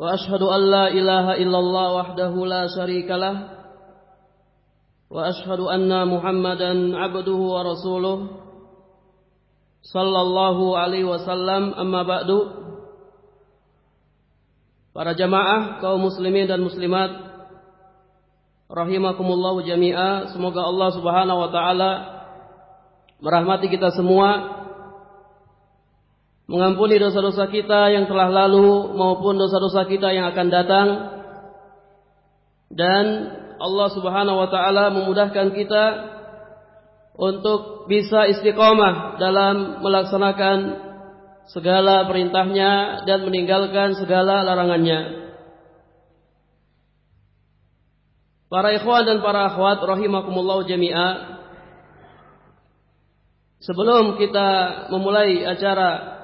Wa ashadu an لا ilaha illallah الله وحده لا شريك له ashadu anna محمدا عبده ورسوله rasuluh. الله عليه وسلم amma ba'du. Para jamaah kaum muslimin dan muslimat rahimakumullah jami'a. Semoga Allah Subhanahu wa taala merahmati kita semua mengampuni dosa-dosa kita yang telah lalu maupun dosa-dosa kita yang akan datang dan Allah Subhanahu wa taala memudahkan kita untuk bisa istiqomah dalam melaksanakan segala perintahnya dan meninggalkan segala larangannya. Para ikhwan dan para akhwat rahimakumullah jami'a. Sebelum kita memulai acara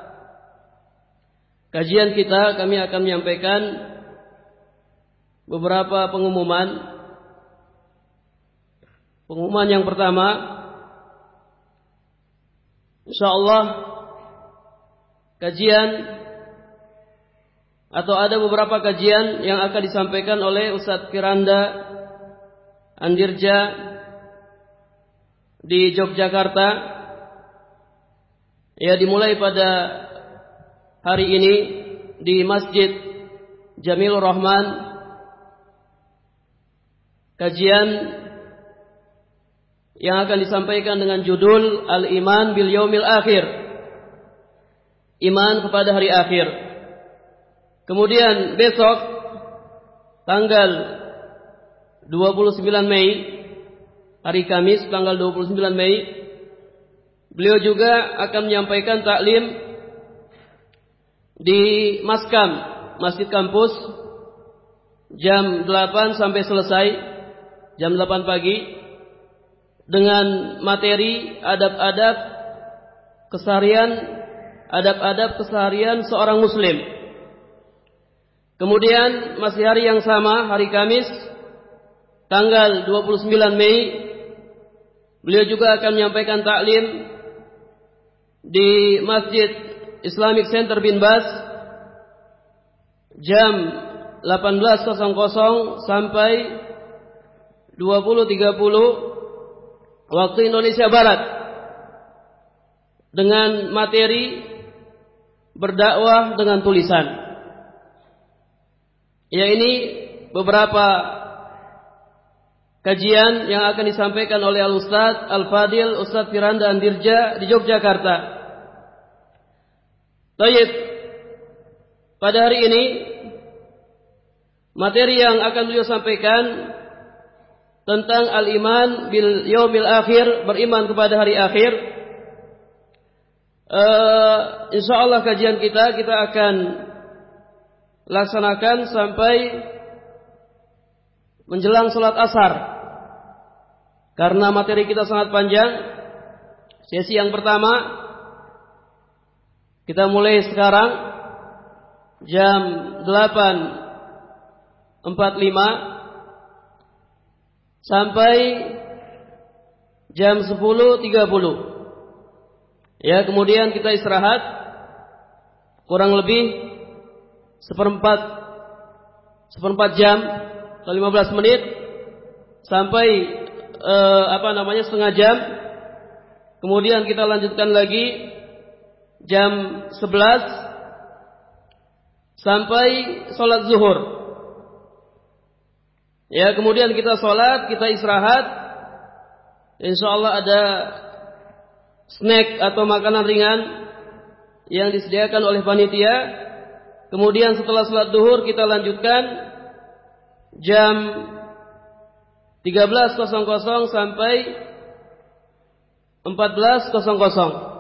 kajian kita kami akan menyampaikan beberapa pengumuman. Pengumuman yang pertama, insya Allah kajian atau ada beberapa kajian yang akan disampaikan oleh Ustadz Kiranda Andirja di Yogyakarta. Ya dimulai pada hari ini di Masjid Jamilur Rahman kajian yang akan disampaikan dengan judul Al-Iman bil Yaumil Akhir. Iman kepada hari akhir. Kemudian besok tanggal 29 Mei hari Kamis tanggal 29 Mei beliau juga akan menyampaikan taklim di Maskam, Masjid Kampus jam 8 sampai selesai jam 8 pagi dengan materi adab-adab keseharian adab-adab keseharian seorang muslim. Kemudian masih hari yang sama, hari Kamis tanggal 29 Mei beliau juga akan menyampaikan taklim di Masjid Islamic Center bin Bas jam 18.00 sampai 20.30 waktu Indonesia Barat dengan materi berdakwah dengan tulisan. Ya ini beberapa kajian yang akan disampaikan oleh Al Ustaz Al Fadil Ustaz Firanda Andirja di Yogyakarta. Baik. Pada hari ini materi yang akan beliau sampaikan tentang al-iman bil yaumil akhir, beriman kepada hari akhir. Uh, insyaallah kajian kita kita akan laksanakan sampai menjelang salat asar. Karena materi kita sangat panjang. Sesi yang pertama kita mulai sekarang. Jam 8.45 sampai jam 10.30. Ya, kemudian kita istirahat. Kurang lebih seperempat seperempat jam atau 15 menit. Sampai eh, apa namanya setengah jam. Kemudian kita lanjutkan lagi jam 11 sampai sholat zuhur. Ya, kemudian kita sholat, kita istirahat. Insya Allah ada snack atau makanan ringan yang disediakan oleh panitia. Kemudian setelah sholat zuhur kita lanjutkan jam 13.00 sampai 14.00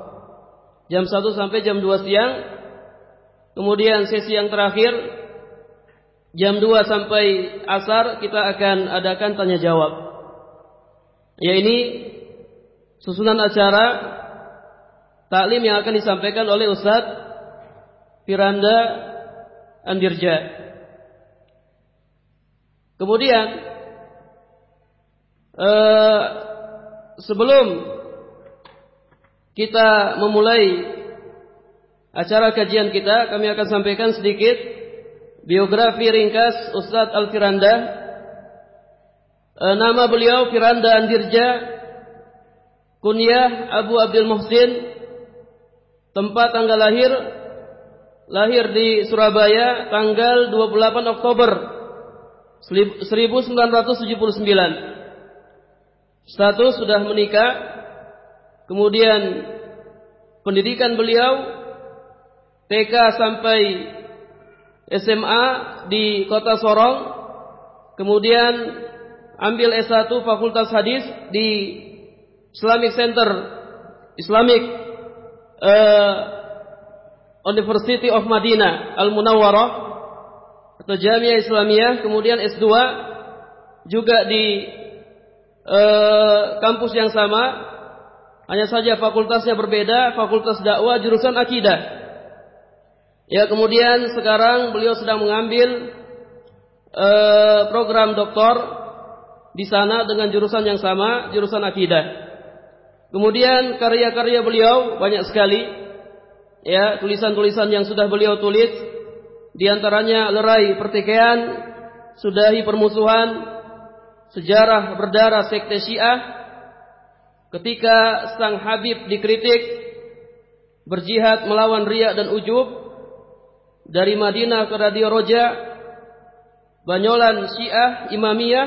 jam 1 sampai jam 2 siang. Kemudian sesi yang terakhir jam 2 sampai asar kita akan adakan tanya jawab. Ya ini susunan acara taklim yang akan disampaikan oleh Ustadz Firanda Andirja. Kemudian eh, sebelum kita memulai acara kajian kita, kami akan sampaikan sedikit biografi ringkas Ustadz Al Firanda. E, nama beliau Firanda Andirja, kunyah Abu Abdul Muhsin, tempat tanggal lahir lahir di Surabaya tanggal 28 Oktober 1979. Status sudah menikah, kemudian pendidikan beliau TK sampai SMA di kota Sorong, kemudian ambil S1 Fakultas Hadis di Islamic Center Islamic uh, University of Madinah Al Munawwarah atau Jamiah Islamiyah, kemudian S2 juga di uh, kampus yang sama, hanya saja fakultasnya berbeda, fakultas dakwah jurusan akidah. Ya kemudian sekarang beliau sedang mengambil uh, program doktor di sana dengan jurusan yang sama, jurusan akidah. Kemudian karya-karya beliau banyak sekali. Ya, tulisan-tulisan yang sudah beliau tulis di antaranya lerai pertikaian, sudahi permusuhan, sejarah berdarah sekte Syiah, ketika sang Habib dikritik, berjihad melawan riak dan ujub, dari Madinah ke Radio Roja, Banyolan Syiah, Imamiyah,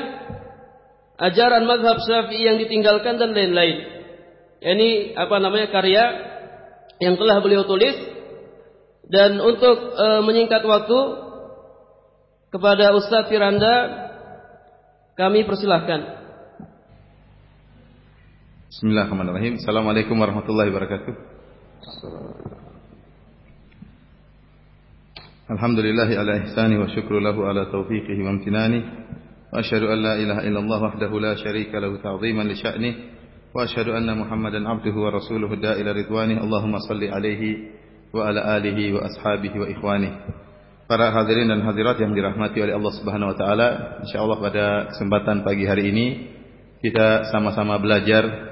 ajaran mazhab Syafi'i yang ditinggalkan dan lain-lain. Ini apa namanya karya yang telah beliau tulis dan untuk e, menyingkat waktu kepada Ustadz Firanda kami persilahkan. Bismillahirrahmanirrahim. Assalamualaikum warahmatullahi wabarakatuh. Alhamdulillahi ala ihsani wa syukru lahu ala taufiqihi wa amtinani. Wa asyhadu an la ilaha illallah wahdahu la syarika lahu ta'dhiman li sya'ni. Wa asyhadu anna Muhammadan abduhu wa rasuluhu da'ila ridwani. Allahumma salli alaihi wa ala alihi wa ashabihi wa ikhwani. Para hadirin dan hadirat yang dirahmati oleh Allah Subhanahu wa taala, insyaallah pada kesempatan pagi hari ini kita sama-sama belajar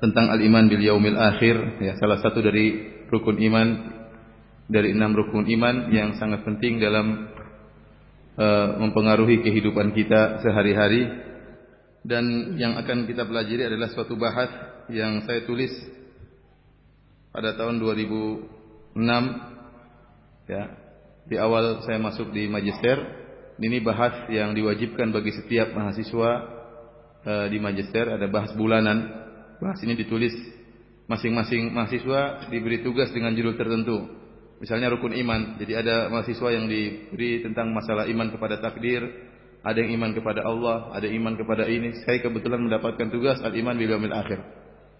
tentang al-iman bil yaumil akhir, ya salah satu dari rukun iman dari enam rukun iman yang sangat penting dalam uh, mempengaruhi kehidupan kita sehari-hari. Dan yang akan kita pelajari adalah suatu bahas yang saya tulis pada tahun 2006 ya di awal saya masuk di magister ini bahas yang diwajibkan bagi setiap mahasiswa uh, di magister ada bahas bulanan bahas ini ditulis masing-masing mahasiswa diberi tugas dengan judul tertentu Misalnya rukun iman. Jadi ada mahasiswa yang diberi tentang masalah iman kepada takdir, ada yang iman kepada Allah, ada iman kepada ini. Saya kebetulan mendapatkan tugas al-iman bil yaumil akhir.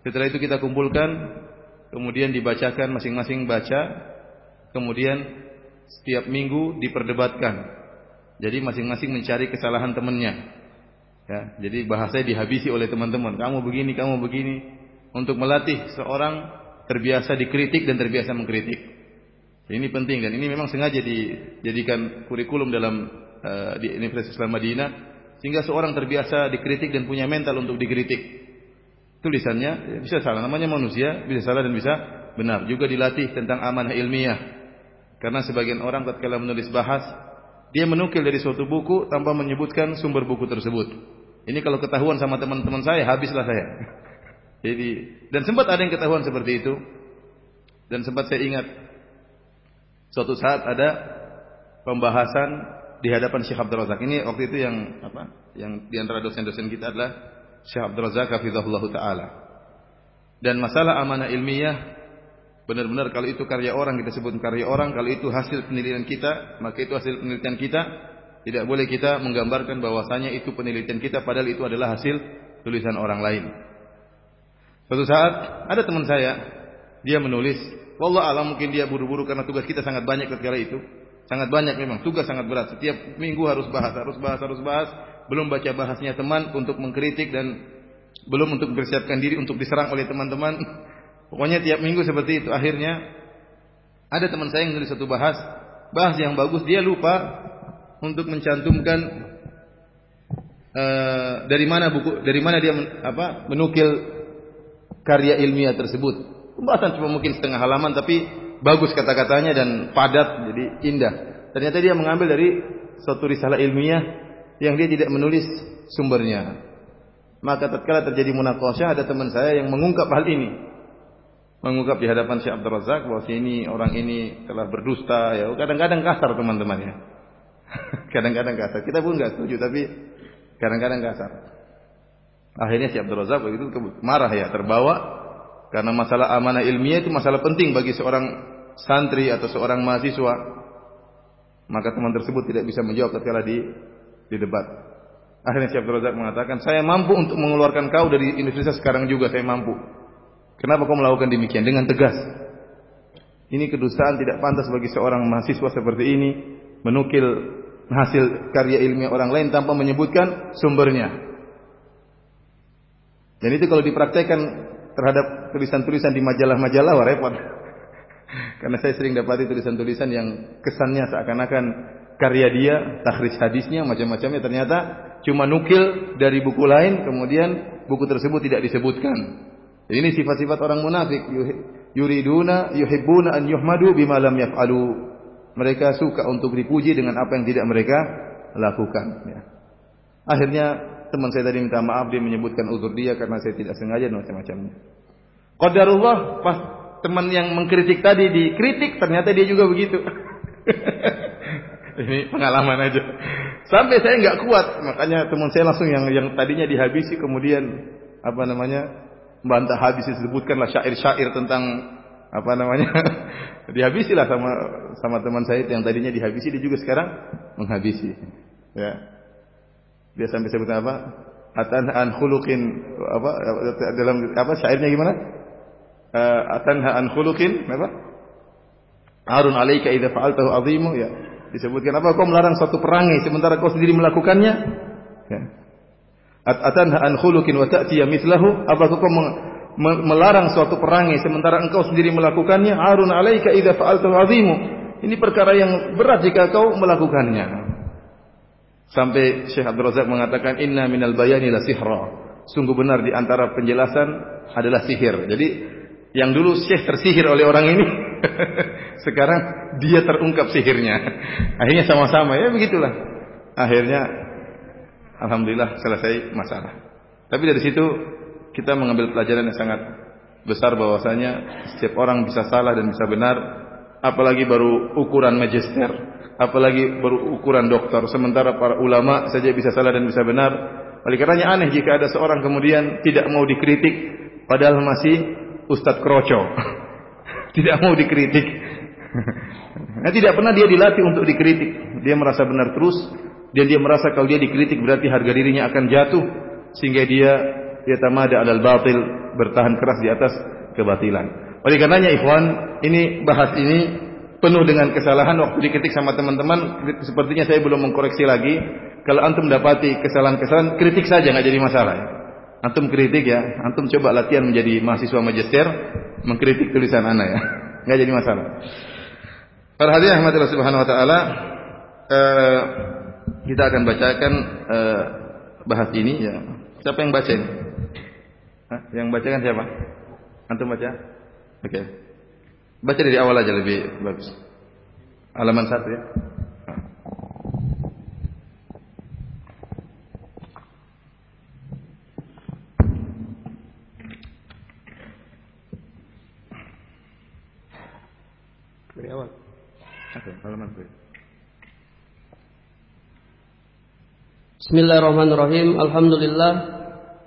Setelah itu kita kumpulkan, kemudian dibacakan masing-masing baca, kemudian setiap minggu diperdebatkan. Jadi masing-masing mencari kesalahan temannya. Ya, jadi bahasanya dihabisi oleh teman-teman. Kamu begini, kamu begini. Untuk melatih seorang terbiasa dikritik dan terbiasa mengkritik. Ini penting dan ini memang sengaja dijadikan kurikulum dalam uh, di Universitas Islam Madinah sehingga seorang terbiasa dikritik dan punya mental untuk dikritik. Tulisannya ya, bisa salah, namanya manusia, bisa salah dan bisa benar. Juga dilatih tentang amanah ilmiah. Karena sebagian orang ketika menulis bahas, dia menukil dari suatu buku tanpa menyebutkan sumber buku tersebut. Ini kalau ketahuan sama teman-teman saya, habislah saya. Jadi dan sempat ada yang ketahuan seperti itu. Dan sempat saya ingat Suatu saat ada pembahasan di hadapan Syekh Abdul Razak. Ini waktu itu yang apa? Yang di antara dosen-dosen kita adalah Syekh Abdul Razak hafizahullah taala. Dan masalah amanah ilmiah benar-benar kalau itu karya orang kita sebut karya orang, kalau itu hasil penelitian kita, maka itu hasil penelitian kita. Tidak boleh kita menggambarkan bahwasanya itu penelitian kita padahal itu adalah hasil tulisan orang lain. Suatu saat ada teman saya, dia menulis Wallah alam mungkin dia buru-buru karena tugas kita sangat banyak ketika itu. Sangat banyak memang, tugas sangat berat. Setiap minggu harus bahas, harus bahas, harus bahas. Belum baca bahasnya teman untuk mengkritik dan belum untuk mempersiapkan diri untuk diserang oleh teman-teman. Pokoknya tiap minggu seperti itu. Akhirnya ada teman saya yang nulis satu bahas, bahas yang bagus, dia lupa untuk mencantumkan uh, dari mana buku, dari mana dia men, apa menukil karya ilmiah tersebut. Pembahasan cuma mungkin setengah halaman, tapi bagus kata-katanya dan padat jadi indah. Ternyata dia mengambil dari suatu risalah ilmiah yang dia tidak menulis sumbernya. Maka tatkala terjadi munakasyah ada teman saya yang mengungkap hal ini. Mengungkap di hadapan Syekh Abdul bahwa ini orang ini telah berdusta ya. Kadang-kadang kasar teman-teman ya. kadang-kadang kasar. Kita pun nggak setuju tapi kadang-kadang kasar. Akhirnya Syekh Abdul Razak begitu marah ya, terbawa karena masalah amanah ilmiah itu masalah penting bagi seorang santri atau seorang mahasiswa. Maka teman tersebut tidak bisa menjawab tatkala di di debat. Akhirnya Syekh Abdul Razak mengatakan, "Saya mampu untuk mengeluarkan kau dari universitas sekarang juga saya mampu." Kenapa kau melakukan demikian dengan tegas? Ini kedustaan tidak pantas bagi seorang mahasiswa seperti ini menukil hasil karya ilmiah orang lain tanpa menyebutkan sumbernya. Dan itu kalau dipraktekkan terhadap tulisan-tulisan di majalah-majalah wah repot. Karena saya sering dapati tulisan-tulisan yang kesannya seakan-akan karya dia, takhrij hadisnya, macam-macamnya ternyata cuma nukil dari buku lain, kemudian buku tersebut tidak disebutkan. Jadi ini sifat-sifat orang munafik. Yuriduna yuhibbuna an yuhmadu bima lam yaf'alu. Mereka suka untuk dipuji dengan apa yang tidak mereka lakukan. Ya. Akhirnya teman saya tadi minta maaf dia menyebutkan uzur dia karena saya tidak sengaja dan macam-macamnya. Qadarullah pas teman yang mengkritik tadi dikritik ternyata dia juga begitu. Ini pengalaman aja. Sampai saya nggak kuat, makanya teman saya langsung yang yang tadinya dihabisi kemudian apa namanya bantah habis disebutkanlah syair-syair tentang apa namanya dihabisilah sama sama teman saya yang tadinya dihabisi dia juga sekarang menghabisi ya dia sampai sebut apa? Atanha an khuluqin apa dalam apa syairnya gimana? Uh, atanha an khuluqin apa? Harun alaika idza fa'altahu azimu ya. Disebutkan apa? Kau melarang suatu perangai sementara kau sendiri melakukannya? Ya. Atanha an khuluqin wa ta'tiya mithlahu? Apakah kau melarang suatu perangai sementara engkau sendiri melakukannya? Harun alaika idza fa'altahu azimu. Ini perkara yang berat jika kau melakukannya. Sampai Syekh Abdul Razak mengatakan inna minal bayani la sihra. Sungguh benar di antara penjelasan adalah sihir. Jadi yang dulu Syekh tersihir oleh orang ini sekarang dia terungkap sihirnya. Akhirnya sama-sama ya begitulah. Akhirnya alhamdulillah selesai masalah. Tapi dari situ kita mengambil pelajaran yang sangat besar bahwasanya setiap orang bisa salah dan bisa benar apalagi baru ukuran magister apalagi berukuran dokter sementara para ulama saja bisa salah dan bisa benar. Oleh karenanya aneh jika ada seorang kemudian tidak mau dikritik padahal masih ustadz kroco. Tidak mau dikritik. Nah, tidak pernah dia dilatih untuk dikritik. Dia merasa benar terus dan dia merasa kalau dia dikritik berarti harga dirinya akan jatuh sehingga dia dia tamada alal batil bertahan keras di atas kebatilan. Oleh karenanya ikhwan ini bahas ini penuh dengan kesalahan waktu dikritik sama teman-teman sepertinya saya belum mengkoreksi lagi. Kalau antum dapati kesalahan-kesalahan kritik saja nggak jadi masalah ya. antum kritik ya antum coba latihan menjadi mahasiswa magister mengkritik tulisan anak ya. Nggak jadi masalah. Para hadirin rahmatillah subhanahu wa taala eh, kita akan bacakan eh, bahas ini ya. Siapa yang baca ini Hah? yang bacakan siapa antum baca oke okay. Baca dari awal aja lebih bagus. Halaman satu ya. Dari awal. Oke, halaman. Bismillahirrahmanirrahim. Alhamdulillah.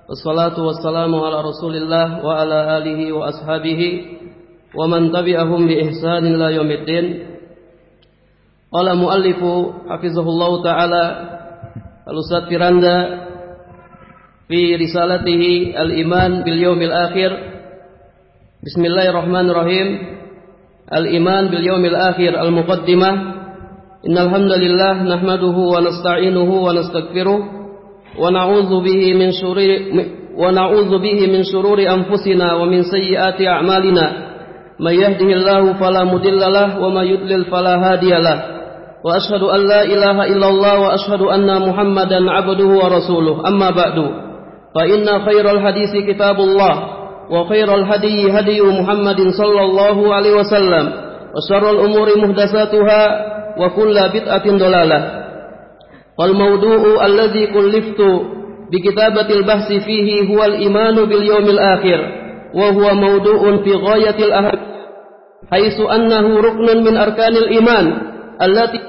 Wassalamu ala Rasulillah wa ala alihi wa ashabihi ومن تبعهم بإحسان إلى يوم الدين. قال مؤلف حفظه الله تعالى الأستاذ فراندا في رسالته الإيمان باليوم الآخر. بسم الله الرحمن الرحيم. الإيمان باليوم الآخر المقدمة. إن الحمد لله نحمده ونستعينه ونستغفره. ونعوذ به من شرور ونعوذ به من شرور أنفسنا ومن سيئات أعمالنا. من يهده الله فلا مضل له ومن يضلل فلا هادي له. وأشهد أن لا إله إلا الله وأشهد أن محمدا عبده ورسوله. أما بعد فإن خير الحديث كتاب الله وخير الهدي هدي محمد صلى الله عليه وسلم وشر الأمور محدثاتها وكل بدعة ضلالة. والموضوع الذي كلفت بكتابة البحث فيه هو الإيمان باليوم الآخر وهو موضوع في غاية الأهم حيث أنه ركن من أركان الإيمان التي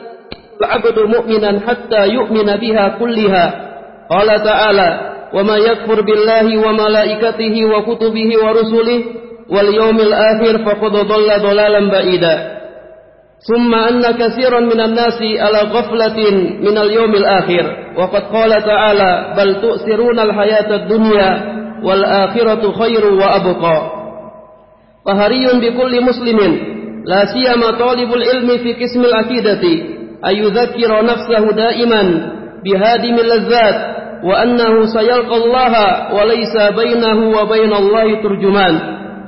العبد مؤمنا حتى يؤمن بها كلها. قال تعالى وما يكفر بالله وملائكته وكتبه ورسله واليوم الآخر فقد ضل ضلالا بعيدا ثم أن كثيرا من الناس على غفلة من اليوم الآخر. وقد قال تعالى بل تؤثرون الحياة الدنيا والآخرة خير وأبقى. فهري بكل مسلم لا سيما طالب العلم في قسم العقيدة أن يذكر نفسه دائما بهادم اللذات وأنه سيلقى الله وليس بينه وبين الله ترجمان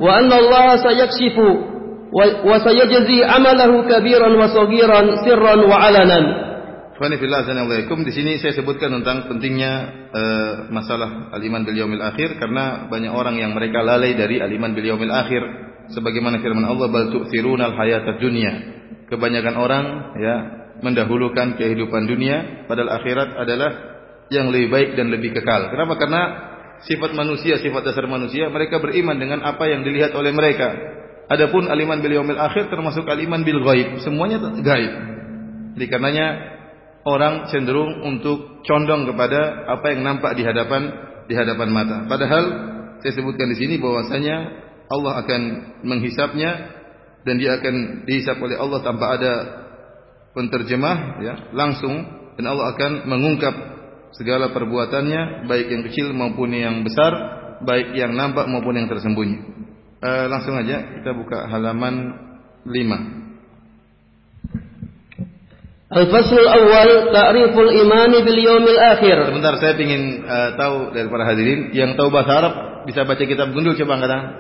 وأن الله سيكشف وسيجزي عمله كبيرا وصغيرا سرا وعلنا Di sini saya sebutkan tentang pentingnya uh, masalah aliman bil yaumil akhir karena banyak orang yang mereka lalai dari aliman bil yaumil akhir sebagaimana firman Allah bal tu'thirunal hayatad dunya. Kebanyakan orang ya mendahulukan kehidupan dunia padahal akhirat adalah yang lebih baik dan lebih kekal. Kenapa? Karena sifat manusia, sifat dasar manusia mereka beriman dengan apa yang dilihat oleh mereka Adapun aliman bil yaumil akhir termasuk aliman bil ghaib, semuanya gaib. Jadi karenanya orang cenderung untuk condong kepada apa yang nampak di hadapan di hadapan mata. Padahal saya sebutkan di sini bahwasanya Allah akan menghisapnya dan dia akan dihisap oleh Allah tanpa ada penterjemah ya, langsung dan Allah akan mengungkap segala perbuatannya baik yang kecil maupun yang besar, baik yang nampak maupun yang tersembunyi. Uh, langsung aja kita buka halaman 5. Al-fasl awal ta'riful iman bil yaumil akhir. Sebentar saya ingin uh, eh, tahu dari para hadirin yang tahu bahasa Arab bisa baca kitab gundul coba angkat tangan.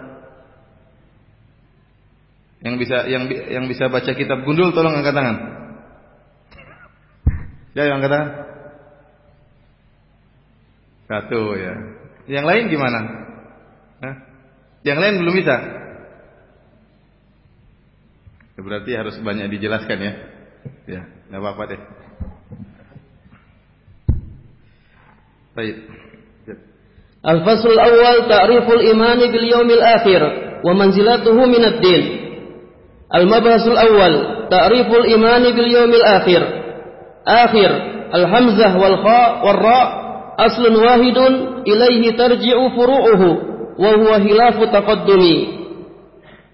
Yang bisa yang yang bisa baca kitab gundul tolong angkat tangan. Ya, yang angkat tangan. Satu ya. Yang lain gimana? Hah? Yang lain belum bisa. Ya, berarti harus banyak dijelaskan ya. Ya, nggak apa-apa deh. Baik. Al-fasl awal ta'riful imani bil yaumil akhir wa manzilatuhu minad din. Al-mabhasul awal ta'riful imani bil yaumil akhir. Akhir al-hamzah wal kha wal ra aslun wahidun ilaihi tarji'u furu'uhu wa huwa hilafu taqaddumi.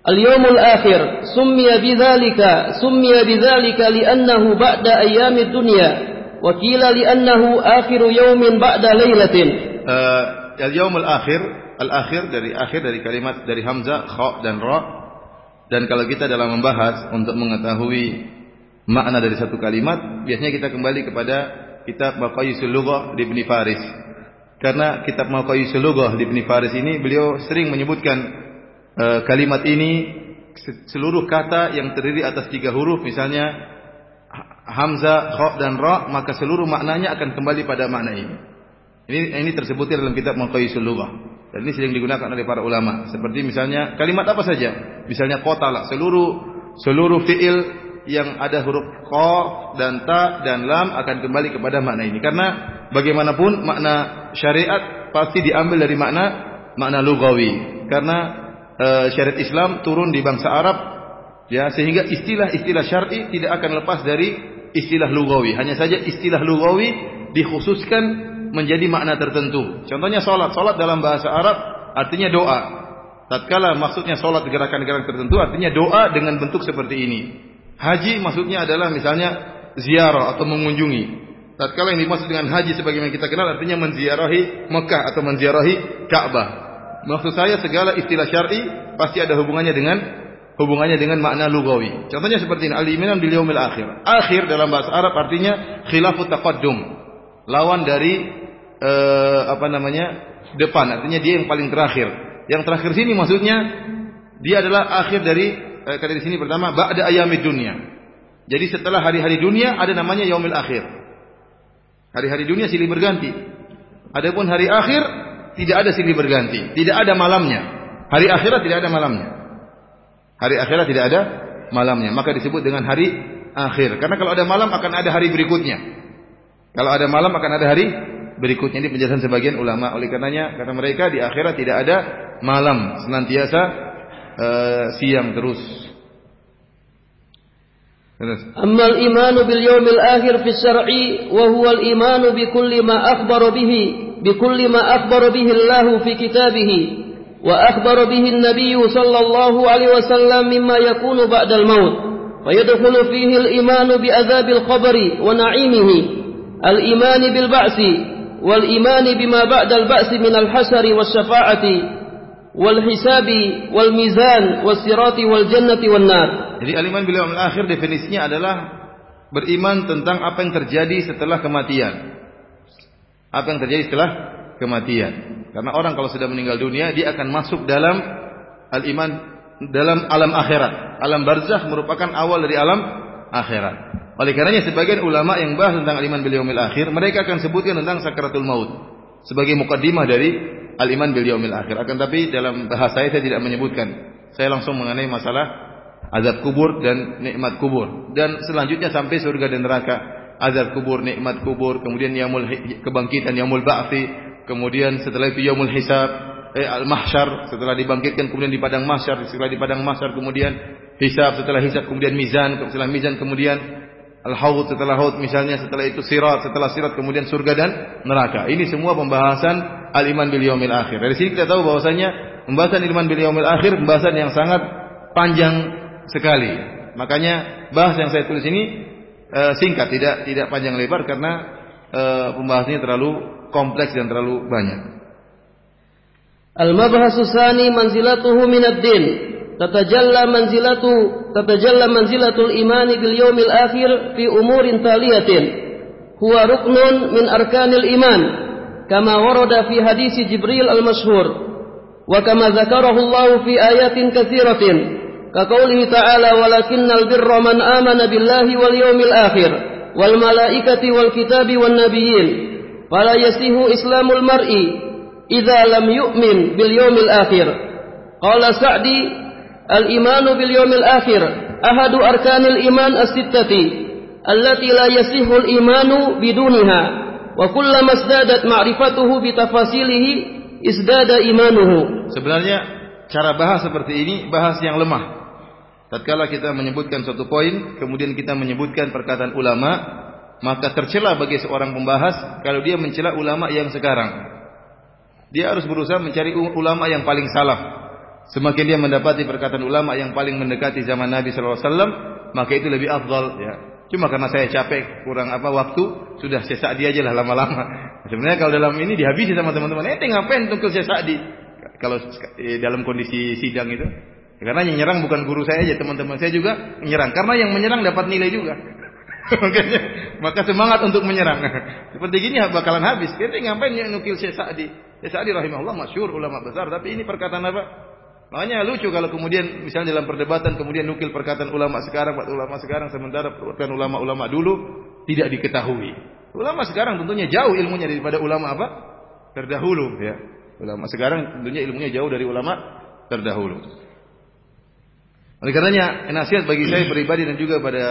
Al-yawmul akhir summiya bidzalika summiya bidzalika أيام ba'da ayyamid dunya wa qila بعد akhiru yawmin ba'da lailatin uh, eh, al-yawmul akhir al-akhir dari akhir dari kalimat dari hamzah kha dan ra. Dan kalau kita dalam membahas untuk mengetahui makna dari satu kalimat biasanya kita kembali kepada kitab Maqayisul Lughah Ibnu Faris karena kitab Maqayisul Lughah Ibn Faris ini beliau sering menyebutkan uh, kalimat ini seluruh kata yang terdiri atas tiga huruf misalnya hamzah, kha dan ra maka seluruh maknanya akan kembali pada makna ini. Ini ini tersebut dalam kitab Maqayisul Lughah. Dan ini sering digunakan oleh para ulama. Seperti misalnya kalimat apa saja. Misalnya qatala, seluruh seluruh fiil yang ada huruf qaf dan ta dan lam akan kembali kepada makna ini. Karena bagaimanapun makna syariat pasti diambil dari makna makna lugawi. Karena e, syariat Islam turun di bangsa Arab ya sehingga istilah-istilah syar'i tidak akan lepas dari istilah lugawi. Hanya saja istilah lugawi dikhususkan menjadi makna tertentu. Contohnya salat salat dalam bahasa Arab artinya doa. Tatkala maksudnya salat gerakan-gerakan tertentu artinya doa dengan bentuk seperti ini haji maksudnya adalah misalnya ziarah atau mengunjungi tatkala yang dimaksud dengan haji sebagaimana kita kenal artinya menziarahi Mekah atau menziarahi Ka'bah. Maksud saya segala istilah syar'i pasti ada hubungannya dengan hubungannya dengan makna lugawi. Contohnya seperti ini, al-iman bil yaumil akhir. Akhir dalam bahasa Arab artinya khilafut taqaddum. Lawan dari uh, apa namanya? depan, artinya dia yang paling terakhir. Yang terakhir sini maksudnya dia adalah akhir dari kata di sini pertama ba'da ayamid dunia. Jadi setelah hari-hari dunia ada namanya yaumil akhir. Hari-hari dunia silih berganti. Adapun hari akhir tidak ada silih berganti, tidak ada malamnya. Hari akhirat tidak ada malamnya. Hari akhirat tidak ada malamnya, maka disebut dengan hari akhir. Karena kalau ada malam akan ada hari berikutnya. Kalau ada malam akan ada hari berikutnya. Ini penjelasan sebagian ulama. Oleh karenanya kata mereka di akhirat tidak ada malam, senantiasa siang terus. أما الإيمان باليوم الآخر في الشرع وهو الإيمان بكل ما أخبر به بكل ما أخبر به الله في كتابه وأخبر به النبي صلى الله عليه وسلم مما يكون بعد الموت. ويدخل فيه الإيمان بأذاب القبر ونعيمه. الإيمان بالبعث والإيمان بما بعد البعث من الحشر والشفاعة. wal hisabi wal mizan was wal jannati wan nar. Jadi aliman bil yaumil akhir definisinya adalah beriman tentang apa yang terjadi setelah kematian. Apa yang terjadi setelah kematian. Karena orang kalau sudah meninggal dunia dia akan masuk dalam al iman dalam alam akhirat. Alam barzah merupakan awal dari alam akhirat. Oleh karenanya sebagian ulama yang bahas tentang al iman bil yaumil akhir mereka akan sebutkan tentang sakaratul maut sebagai mukadimah dari al-iman bil yaumil akhir. Akan tapi dalam bahasa saya, saya tidak menyebutkan. Saya langsung mengenai masalah azab kubur dan nikmat kubur dan selanjutnya sampai surga dan neraka azab kubur nikmat kubur kemudian yaumul kebangkitan yaumul ba'tsi kemudian setelah itu yaumul hisab eh, al mahsyar setelah dibangkitkan kemudian di padang mahsyar setelah di padang mahsyar kemudian hisab setelah hisab kemudian mizan setelah mizan kemudian al haud setelah haud misalnya setelah itu sirat setelah sirat kemudian surga dan neraka ini semua pembahasan al iman bil yaumil akhir dari sini kita tahu bahwasanya pembahasan iman bil yaumil akhir pembahasan yang sangat panjang sekali. Makanya bahas yang saya tulis ini e, singkat, tidak tidak panjang lebar karena e, pembahasannya terlalu kompleks dan terlalu banyak. Al-mabhasu tsani manzilatuhu min ad-din. Tatajalla manzilatu tatajalla manzilatul iman bil yaumil akhir fi umurin taliyatin. Huwa ruknun min arkanil iman warada fi hadis Jibril al-masyhur wa kama dzakarahu Allah fi ayatin katsiratin كقوله تعالى ولكن البر من آمن بالله واليوم الآخر والملائكة والكتاب والنبيين فلا يسيه إسلام المرء إذا لم يؤمن باليوم الآخر. قال سعدي الإيمان باليوم الآخر أحد أركان الإيمان الستة التي لا يسيه الإيمان بدونها. Wa kullama izdadat ma'rifatuhu bi tafasilihi izdada imanuhu. Sebenarnya cara bahas seperti ini bahas yang lemah. Tatkala kita menyebutkan suatu poin, kemudian kita menyebutkan perkataan ulama, maka tercela bagi seorang pembahas kalau dia mencela ulama yang sekarang. Dia harus berusaha mencari ulama yang paling salah. Semakin dia mendapati perkataan ulama yang paling mendekati zaman Nabi SAW, maka itu lebih afdal. Ya. Cuma karena saya capek, kurang apa waktu, sudah saya dia aja lah lama-lama. Sebenarnya kalau dalam ini dihabisi sama teman-teman, eh ngapain tunggu saya Sa'di? Kalau eh, dalam kondisi sidang itu, karena yang menyerang bukan guru saya aja, teman-teman saya juga menyerang. Karena yang menyerang dapat nilai juga. Makanya, maka semangat untuk menyerang. Seperti gini bakalan habis. Kita ngapain nukil Syekh Sa'di? Syekh Sa'di rahimahullah masyhur ulama besar, tapi ini perkataan apa? Makanya lucu kalau kemudian misalnya dalam perdebatan kemudian nukil perkataan ulama sekarang buat ulama sekarang sementara perkataan ulama-ulama dulu tidak diketahui. Ulama sekarang tentunya jauh ilmunya daripada ulama apa? Terdahulu ya. Ulama sekarang tentunya ilmunya jauh dari ulama terdahulu. Oleh karenanya nasihat bagi saya pribadi dan juga pada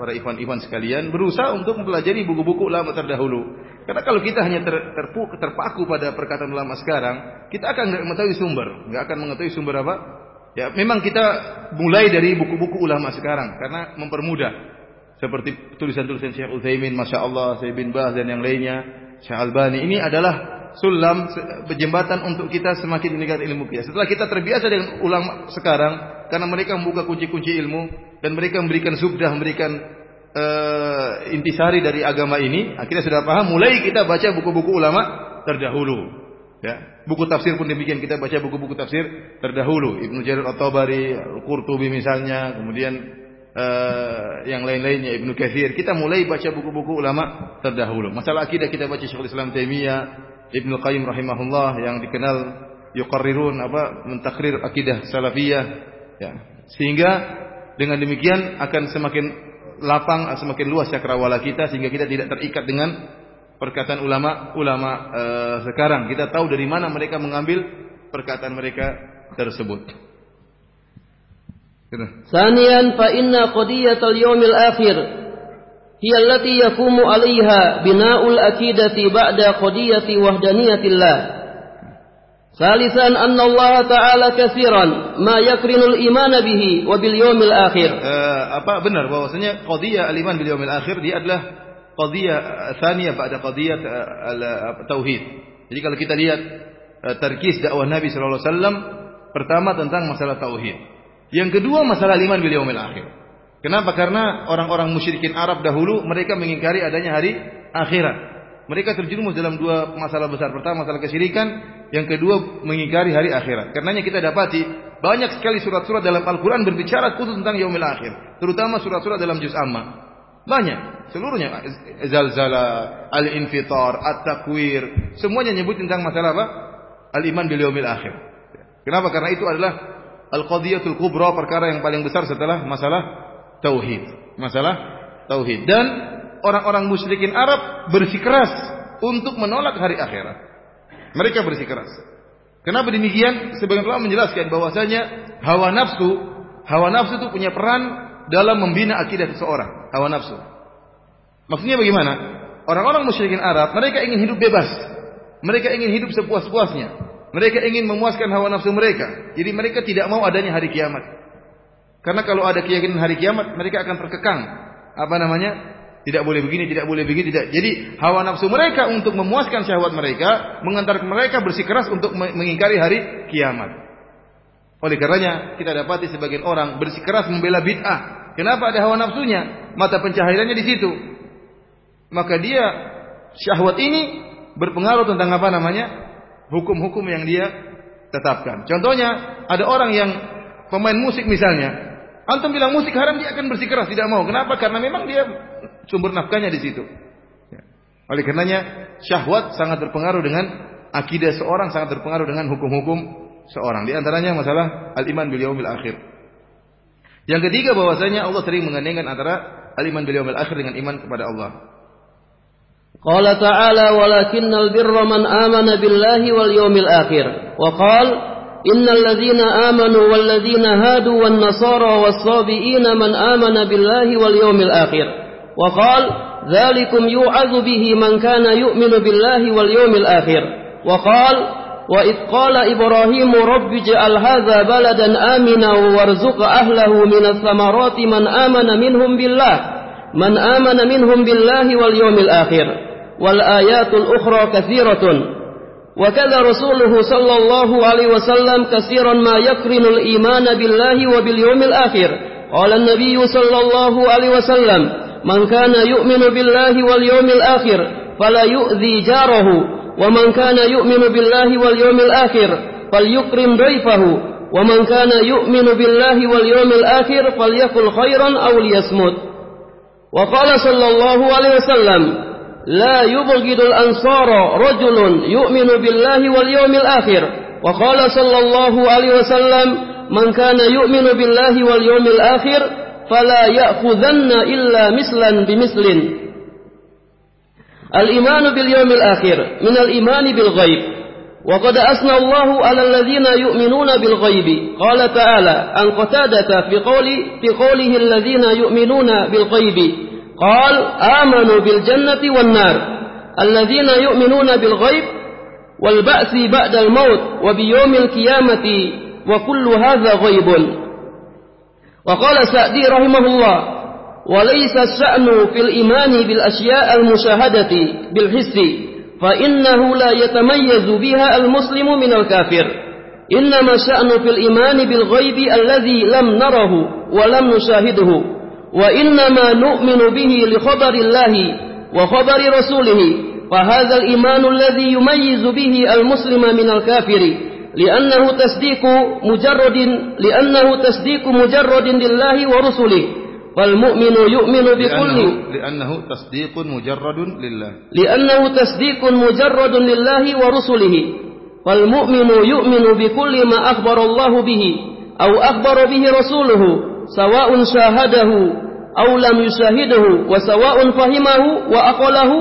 para ikhwan-ikhwan sekalian berusaha untuk mempelajari buku-buku ulama terdahulu. Karena kalau kita hanya ter, terpu, terpaku pada perkataan ulama sekarang, kita akan nggak mengetahui sumber, nggak akan mengetahui sumber apa. Ya, memang kita mulai dari buku-buku ulama sekarang karena mempermudah. Seperti tulisan-tulisan Syekh Utsaimin, Masya Allah, Syekh bin Baz dan yang lainnya, Syekh Albani. Ini adalah sulam jembatan untuk kita semakin meningkat ilmu kita. Setelah kita terbiasa dengan ulama sekarang karena mereka membuka kunci-kunci ilmu dan mereka memberikan subdah, memberikan uh, intisari dari agama ini, akhirnya sudah paham mulai kita baca buku-buku ulama terdahulu. Ya, buku tafsir pun demikian kita baca buku-buku tafsir terdahulu Ibnu Jarir At-Tabari, Al-Qurtubi misalnya, kemudian uh, yang lain-lainnya Ibnu Katsir. Kita mulai baca buku-buku ulama terdahulu. Masalah akidah kita baca Syekhul Islam Taimiyah, Ibnu Qayyim rahimahullah yang dikenal yuqarrirun apa mentakrir akidah salafiyah ya. Sehingga dengan demikian akan semakin lapang, semakin luas cakrawala kita sehingga kita tidak terikat dengan perkataan ulama ulama uh, sekarang. Kita tahu dari mana mereka mengambil perkataan mereka tersebut. ثانيا فإن قضية اليوم الآخر hiya allati yaqumu 'alaiha bina'ul aqidati ba'da qadiyati wahdaniyatillah Salisan anna Allah Ta'ala kasiran ma yakrinul imana bihi wa bil yawmil akhir. Eh, apa benar bahwasanya qadiyah al-iman bil yawmil akhir dia adalah qadiyah eh, tsaniyah ba'da qadiyah eh, tauhid. Jadi kalau kita lihat terkis dakwah Nabi saw pertama tentang masalah tauhid. Yang kedua masalah iman bil yaumil akhir. Kenapa? Karena orang-orang musyrikin Arab dahulu mereka mengingkari adanya hari akhirat. Mereka terjerumus dalam dua masalah besar. Pertama masalah kesyirikan, yang kedua mengingkari hari akhirat. Karenanya kita dapati banyak sekali surat-surat dalam Al-Qur'an berbicara khusus tentang yaumil akhir, terutama surat-surat dalam juz amma. Banyak, seluruhnya zalzala, al-infitar, at-takwir, semuanya nyebut tentang masalah apa? Al-iman bil yaumil akhir. Kenapa? Karena itu adalah al-qadiyatul kubra, perkara yang paling besar setelah masalah tauhid. Masalah tauhid. Dan orang-orang musyrikin Arab bersikeras untuk menolak hari akhirat. Mereka bersikeras. Kenapa demikian? Sebagian ulama menjelaskan bahwasanya hawa nafsu, hawa nafsu itu punya peran dalam membina akidah seseorang, hawa nafsu. Maksudnya bagaimana? Orang-orang musyrikin Arab, mereka ingin hidup bebas. Mereka ingin hidup sepuas-puasnya. Mereka ingin memuaskan hawa nafsu mereka. Jadi mereka tidak mau adanya hari kiamat. Karena kalau ada keyakinan hari kiamat, mereka akan terkekang. Apa namanya? Tidak boleh begini, tidak boleh begini, tidak. Jadi hawa nafsu mereka untuk memuaskan syahwat mereka, mengantarkan mereka bersikeras untuk mengingkari hari kiamat. Oleh karenanya kita dapati sebagian orang bersikeras membela bid'ah. Kenapa ada hawa nafsunya? Mata pencahariannya di situ. Maka dia syahwat ini berpengaruh tentang apa namanya? Hukum-hukum yang dia tetapkan. Contohnya ada orang yang pemain musik misalnya. Antum bilang musik haram dia akan bersikeras tidak mau. Kenapa? Karena memang dia sumber nafkahnya di situ. Ya. Oleh karenanya syahwat sangat berpengaruh dengan akidah seorang sangat berpengaruh dengan hukum-hukum seorang. Di antaranya masalah al-iman bil yaumil akhir. Yang ketiga bahwasanya Allah sering mengandengkan antara al-iman bil yaumil akhir dengan iman kepada Allah. Qala ta'ala walakinnal birra man amana billahi wal yawmil akhir. Wa qala إن الذين آمنوا والذين هادوا والنصارى والصابئين من آمن بالله واليوم الآخر وقال ذلكم يوعظ به من كان يؤمن بالله واليوم الآخر وقال وإذ قال إبراهيم رب اجعل هذا بلدا آمنا وارزق أهله من الثمرات من آمن منهم بالله من آمن منهم بالله واليوم الآخر والآيات الأخرى كثيرة وكذا رسوله صلى الله عليه وسلم كثيرا ما يقرن الإيمان بالله وباليوم الآخر. قال النبي صلى الله عليه وسلم من كان يؤمن بالله واليوم الآخر فلا يؤذي جاره ومن كان يؤمن بالله واليوم الآخر فليكرم ضيفه ومن كان يؤمن بالله واليوم الآخر فليقل خيرا أو ليصمت. وقال صلى الله عليه وسلم لا يبغض الأنصار رجل يؤمن بالله واليوم الآخر. وقال صلى الله عليه وسلم من كان يؤمن بالله واليوم الآخر فلا يأخذن إلا مثلا بمثل. الإيمان باليوم الآخر من الإيمان بالغيب. وقد أثنى الله على الذين يؤمنون بالغيب. قال تعالى عن قتادة في, قول في قوله الذين يؤمنون بالغيب. قال آمنوا بالجنة والنار الذين يؤمنون بالغيب والبأس بعد الموت وبيوم القيامة وكل هذا غيب. وقال سعدي رحمه الله وليس الشأن في الإيمان بالأشياء المشاهدة بالحس فإنه لا يتميز بها المسلم من الكافر. إنما الشأن في الإيمان بالغيب الذي لم نره ولم نشاهده. وإنما نؤمن به لخبر الله وخبر رسوله فهذا الإيمان الذي يميز به المسلم من الكافر لأنه تصديق مجرد لأنه تصديق مجرد لله ورسله فالمؤمن يؤمن بكل لأنه, لأنه تصديق مجرد لله. لأنه تصديق مجرد لله ورسله فالمؤمن يؤمن بكل ما أخبر الله به أو أخبر به رسوله سواء شاهده أو لم يشاهده وسواء فهمه وأقله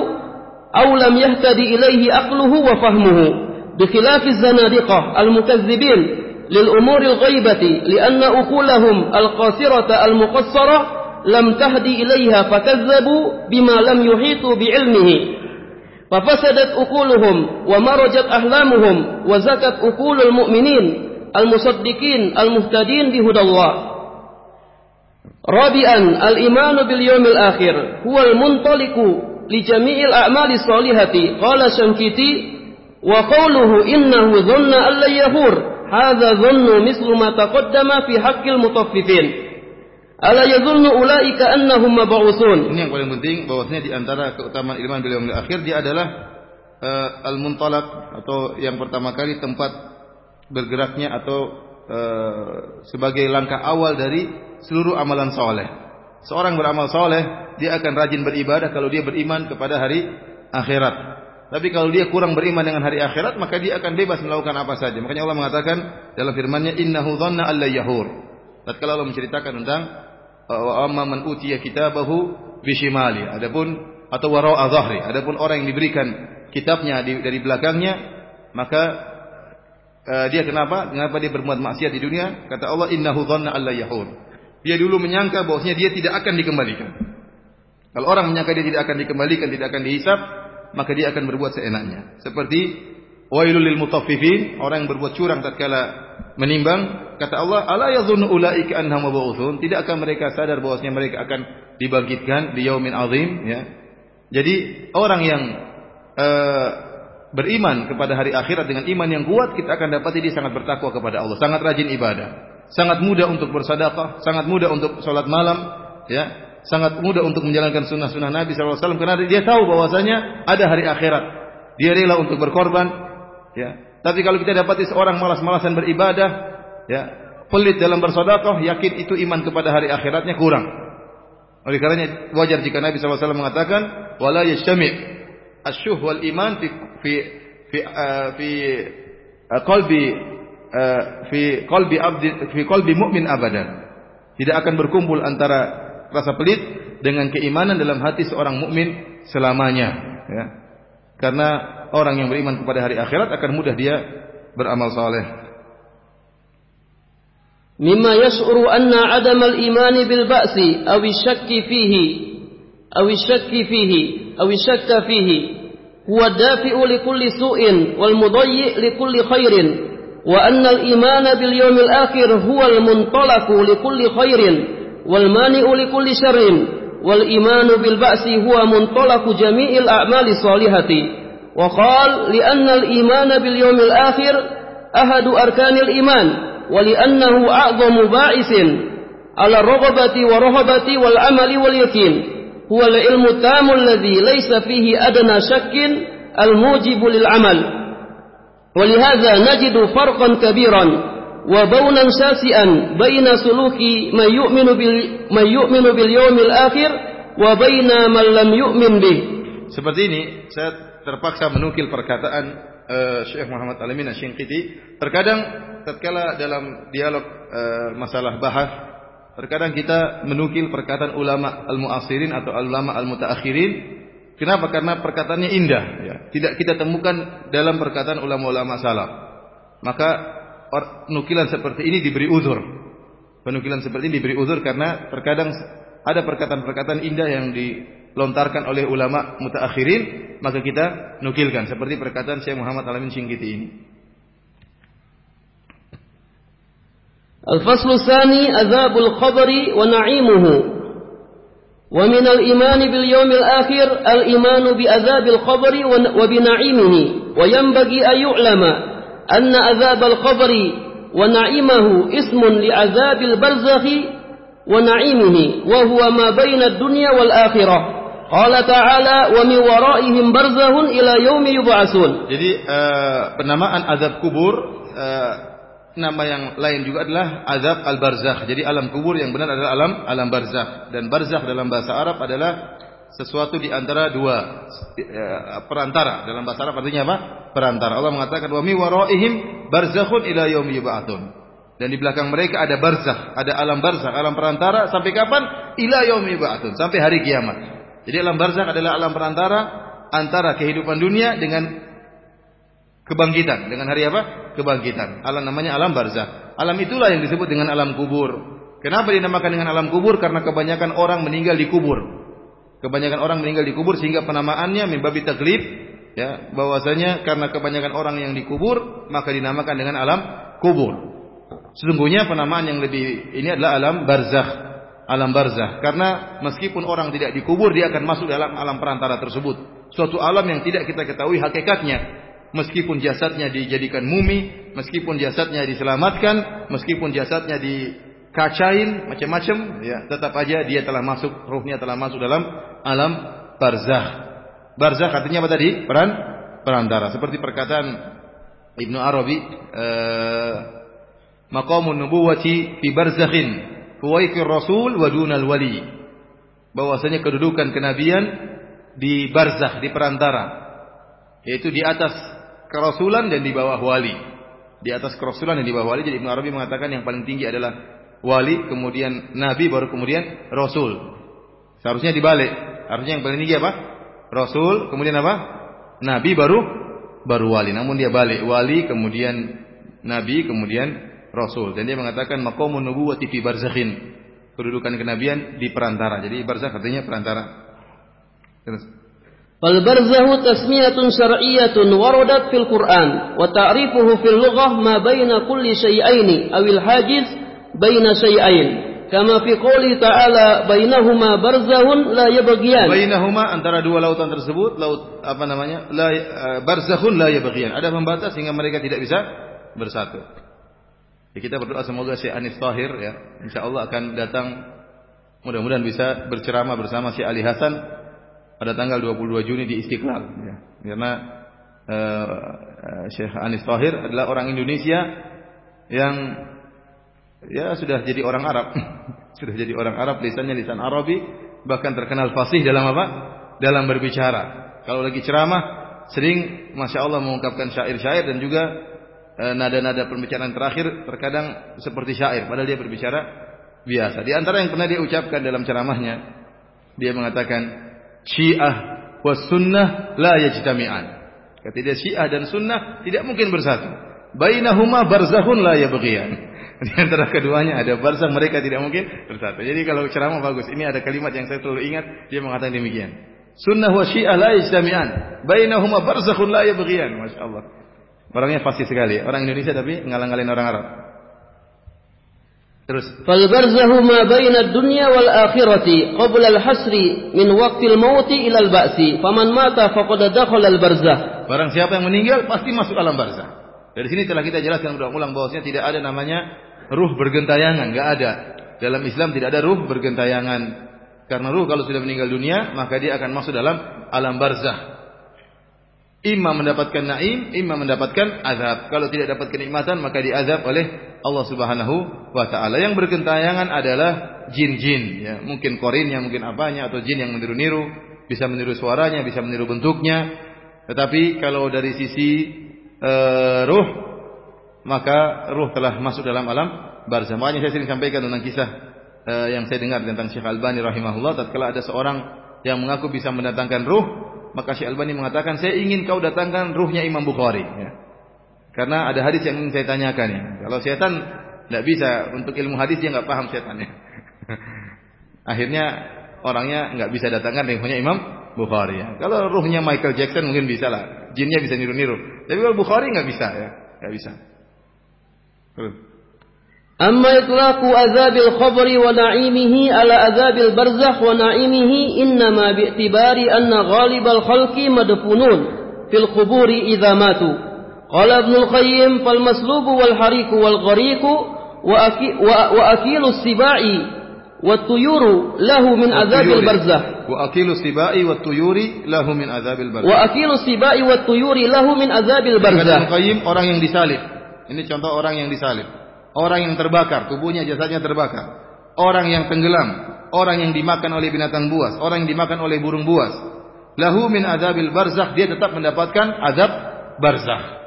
أو لم يهتد إليه عقله وفهمه. بخلاف الزنادقة المكذبين للأمور الغيبة لأن أقولهم القاصرة المقصرة لم تهدي إليها فكذبوا بما لم يحيطوا بعلمه. ففسدت أقولهم ومرجت أحلامهم وزكت أقول المؤمنين المصدقين المهتدين بهدى الله. Rabi'an al-imanu bil yaumil akhir huwal muntaliqu li jami'il a'mali Salihati qala Syankiti wa qawluhu innahu dhanna an la yahur. Hadha dhannu mislu ma taqaddama fi haqqil mutaffifin. Ala yadhunnu ulaika annahum mab'utsun. Ini yang paling penting bahwasanya di antara keutamaan iman bil yang akhir dia adalah uh, al-muntalaq atau yang pertama kali tempat bergeraknya atau uh, sebagai langkah awal dari seluruh amalan soleh. Seorang beramal soleh, dia akan rajin beribadah kalau dia beriman kepada hari akhirat. Tapi kalau dia kurang beriman dengan hari akhirat, maka dia akan bebas melakukan apa saja. Makanya Allah mengatakan dalam firman-Nya, "Innahu dhanna alla yahur." Tatkala Allah menceritakan tentang wa amma man utiya kitabahu bishimali. Adapun atau wara'a dhahri. Adapun orang yang diberikan kitabnya dari belakangnya, maka uh, dia kenapa? Kenapa dia berbuat maksiat di dunia? Kata Allah, "Innahu dhanna alla yahur." Dia dulu menyangka bahwasanya dia tidak akan dikembalikan. Kalau orang menyangka dia tidak akan dikembalikan, tidak akan dihisap, maka dia akan berbuat seenaknya. Seperti wailul lil mutaffifin, orang yang berbuat curang tatkala menimbang, kata Allah, "Ala yadhunnu ulaika annahum mab'utsun?" Tidakkah mereka sadar bahwasanya mereka akan dibangkitkan di yaumin azim, ya. Jadi orang yang uh, beriman kepada hari akhirat dengan iman yang kuat, kita akan dapati dia sangat bertakwa kepada Allah, sangat rajin ibadah sangat mudah untuk bersedekah, sangat mudah untuk sholat malam, ya, sangat mudah untuk menjalankan sunnah-sunnah Nabi SAW karena dia tahu bahwasanya ada hari akhirat. Dia rela untuk berkorban, ya. Tapi kalau kita dapati seorang malas-malasan beribadah, ya, pelit dalam bersedekah, yakin itu iman kepada hari akhiratnya kurang. Oleh karenanya wajar jika Nabi SAW mengatakan, wala yajtami' asyuh wal iman fi fi fi, uh, fi uh, qalbi Eh, fi qalbi abdi fi qalbi mu'min abadan. Tidak akan berkumpul antara rasa pelit dengan keimanan dalam hati seorang mukmin selamanya, ya. Karena orang yang beriman kepada hari akhirat akan mudah dia beramal saleh. مما يشعر أن عدم الإيمان بالبأس أو الشك فيه أو الشك فيه أو الشك فيه هو الدافع لكل سوء والمضيء لكل خير وأن الإيمان باليوم الآخر هو المنطلق لكل خير والمانع لكل شر والإيمان بالبأس هو منطلق جميع الأعمال الصالحة. وقال لأن الإيمان باليوم الآخر أحد أركان الإيمان ولأنه أعظم باعث على الرغبة ورهبة والعمل واليقين. هو العلم التام الذي ليس فيه أدنى شك الموجب للعمل. ولهذا نجد فرقا كبيرا وبونا شاسعا بين سلوك من يؤمن بال من يؤمن باليوم الآخر وبين من لم يؤمن به Seperti ini, saya terpaksa menukil perkataan uh, Syekh Muhammad Alamin Asy-Shinqiti. Terkadang tatkala dalam dialog uh, masalah bahas, terkadang kita menukil perkataan ulama al-muasirin atau ulama al-mutaakhirin Kenapa? Karena perkataannya indah. Ya. Tidak kita temukan dalam perkataan ulama-ulama salaf. Maka nukilan seperti ini diberi uzur. Penukilan seperti ini diberi uzur karena terkadang ada perkataan-perkataan indah yang dilontarkan oleh ulama mutaakhirin, maka kita nukilkan seperti perkataan Syekh Muhammad Alamin Singkiti ini. Al-faslu tsani azabul qabri wa na'imuhu ومن الإيمان باليوم الآخر الإيمان بأذاب القبر وبنعيمه وينبغي أن يعلم أن أذاب القبر ونعيمه اسم لعذاب البرزخ ونعيمه وهو ما بين الدنيا والآخرة ta'ala wa min waraihim barzakhun ila yaumi yub'atsun. Jadi uh, penamaan azab kubur uh, nama yang lain juga adalah azab al-barzakh. Jadi alam kubur yang benar adalah alam alam barzakh dan barzakh dalam bahasa Arab adalah sesuatu di antara dua uh, perantara. Dalam bahasa Arab artinya apa? Perantara. Allah mengatakan wa min waraihim barzakhun ila yaumi yub'atsun. Dan di belakang mereka ada barzakh, ada alam barzakh, alam perantara sampai kapan? Ila yaumi yub'atsun, sampai hari kiamat. Jadi alam barzakh adalah alam perantara antara kehidupan dunia dengan kebangkitan. Dengan hari apa? Kebangkitan. Alam namanya alam barzakh. Alam itulah yang disebut dengan alam kubur. Kenapa dinamakan dengan alam kubur? Karena kebanyakan orang meninggal di kubur. Kebanyakan orang meninggal di kubur sehingga penamaannya mimbabi taklif ya bahwasanya karena kebanyakan orang yang dikubur maka dinamakan dengan alam kubur. Sesungguhnya penamaan yang lebih ini adalah alam barzakh alam barzah karena meskipun orang tidak dikubur dia akan masuk dalam alam perantara tersebut suatu alam yang tidak kita ketahui hakikatnya meskipun jasadnya dijadikan mumi meskipun jasadnya diselamatkan meskipun jasadnya dikacain macam-macam ya tetap aja dia telah masuk ruhnya telah masuk dalam alam barzah barzah artinya apa tadi peran perantara seperti perkataan Ibnu Arabi eh, maqamun nubuwati fi barzakhin Huwaikir Rasul wa dunal wali. Bahwasanya kedudukan kenabian di barzah, di perantara. Yaitu di atas kerasulan dan di bawah wali. Di atas kerasulan dan di bawah wali. Jadi Ibn Arabi mengatakan yang paling tinggi adalah wali, kemudian nabi, baru kemudian rasul. Seharusnya dibalik. Harusnya yang paling tinggi apa? Rasul, kemudian apa? Nabi baru baru wali. Namun dia balik wali, kemudian nabi, kemudian Rasul dan dia mengatakan maqamun nubuwati fi barzakhin. Kedudukan kenabian di perantara. Jadi barzakh artinya perantara. Terus. Tasmiyatun syar'iyyatun waradat fil Qur'an wa ta'rifuhu fil lughah ma baina kulli syai'aini awil hajiz baina syai'ain. Kama fi qouli ta'ala bainahuma barzakhun la yabghiyan. Bainahuma antara dua lautan tersebut laut apa namanya? La uh, barzakhun la yabghiyan. Ada pembatas sehingga mereka tidak bisa bersatu. Ya, kita berdoa semoga Syekh Anis Tahir ya, insya Allah akan datang mudah-mudahan bisa berceramah bersama Syekh Ali Hasan pada tanggal 22 Juni di Istiqlal ya. Karena uh, Syekh Anis Tahir adalah orang Indonesia yang ya sudah jadi orang Arab. sudah jadi orang Arab, lisannya lisan Arabi, bahkan terkenal fasih dalam apa? Dalam berbicara. Kalau lagi ceramah sering Masya Allah mengungkapkan syair-syair dan juga Eh, nada-nada pembicaraan terakhir terkadang seperti syair padahal dia berbicara biasa. Di antara yang pernah dia ucapkan dalam ceramahnya, dia mengatakan Syiah was sunnah la yajtami'an. Kata Syiah dan sunnah tidak mungkin bersatu. Bainahuma barzakhun la yabghiyan. Di antara keduanya ada barzakh mereka tidak mungkin bersatu. Jadi kalau ceramah bagus, ini ada kalimat yang saya selalu ingat, dia mengatakan demikian. Sunnah wa syiah la yajtami'an. Bainahuma barzakhun la yabghiyan. Masyaallah. Orangnya fasih sekali. Orang Indonesia tapi ngalang-ngalin orang Arab. Terus. Fal barzahu ma baina dunya wal akhirati qabla al hasri min waqtil mauti ila al ba'si. Faman mata faqad dakhala al barzah. Barang siapa yang meninggal pasti masuk alam barzah. Dari sini telah kita jelaskan berulang-ulang bahwasanya tidak ada namanya ruh bergentayangan, enggak ada. Dalam Islam tidak ada ruh bergentayangan. Karena ruh kalau sudah meninggal dunia, maka dia akan masuk dalam alam barzah. Imma mendapatkan naim, imma mendapatkan azab. Kalau tidak dapat kenikmatan maka diazab oleh Allah Subhanahu wa taala. Yang berkentayangan adalah jin-jin ya, mungkin korinnya, mungkin apanya atau jin yang meniru-niru, bisa meniru suaranya, bisa meniru bentuknya. Tetapi kalau dari sisi uh, ruh maka ruh telah masuk dalam alam barzah. Saya sering sampaikan tentang kisah uh, yang saya dengar tentang Syekh Albani rahimahullah tatkala ada seorang yang mengaku bisa mendatangkan ruh maka Syekh Albani mengatakan, saya ingin kau datangkan ruhnya Imam Bukhari. Ya. Karena ada hadis yang ingin saya tanyakan. Ya. Kalau setan tidak bisa untuk ilmu hadis dia nggak paham setannya. Akhirnya orangnya nggak bisa datangkan ruhnya Imam Bukhari. Ya. Kalau ruhnya Michael Jackson mungkin bisa lah, jinnya bisa niru-niru. Tapi kalau Bukhari nggak bisa ya, nggak bisa. Terus. أما إطلاق عذاب الخبر ونعيمه على عذاب البرزخ ونعيمه إنما باعتبار أن غالب الخلق مدفونون في القبور إذا ماتوا Qala Ibnu Qayyim fal maslubu wal hariku wal ghariku wa akilu sibai wa tuyuru lahu min adzabil barzah. Wa akilu sibai wa tuyuri lahu min adzabil barzah. Wa akilu sibai wa tuyuri lahu min adzabil barzah. Ibnu Qayyim orang yang disalib. Ini contoh orang yang disalib. Orang yang terbakar, tubuhnya jasadnya terbakar. Orang yang tenggelam, orang yang dimakan oleh binatang buas, orang yang dimakan oleh burung buas. Lahu min adzabil barzah dia tetap mendapatkan azab barzah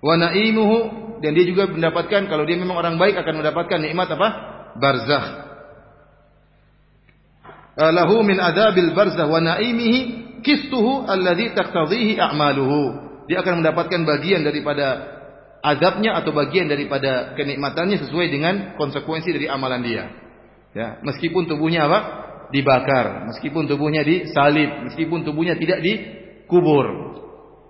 wa naimuhu dan dia juga mendapatkan kalau dia memang orang baik akan mendapatkan nikmat apa barzakh Eh, lahu min adabil barzah wa naimihi kistuhu alladhi taqtadhihi a'maluhu. Dia akan mendapatkan bagian daripada azabnya atau bagian daripada kenikmatannya sesuai dengan konsekuensi dari amalan dia. Ya, meskipun tubuhnya apa? dibakar, meskipun tubuhnya disalib, meskipun tubuhnya tidak dikubur.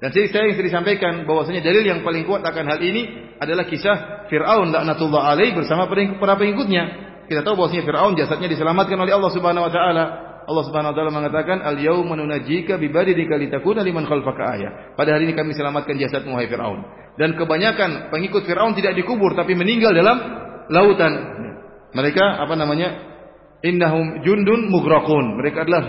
Dan saya yang sering sampaikan bahwasanya dalil yang paling kuat akan hal ini adalah kisah Fir'aun laknatullah alaih bersama para pengikutnya. Kita tahu bahwasanya Firaun jasadnya diselamatkan oleh Allah Subhanahu wa taala. Allah Subhanahu wa taala mengatakan, "Al-yauma nunajjika bi badinika litakuna liman khalfaka ayah." Pada hari ini kami selamatkan jasadmu wahai Firaun. Dan kebanyakan pengikut Firaun tidak dikubur tapi meninggal dalam lautan. Mereka apa namanya? Innahum jundun mughraqun. Mereka adalah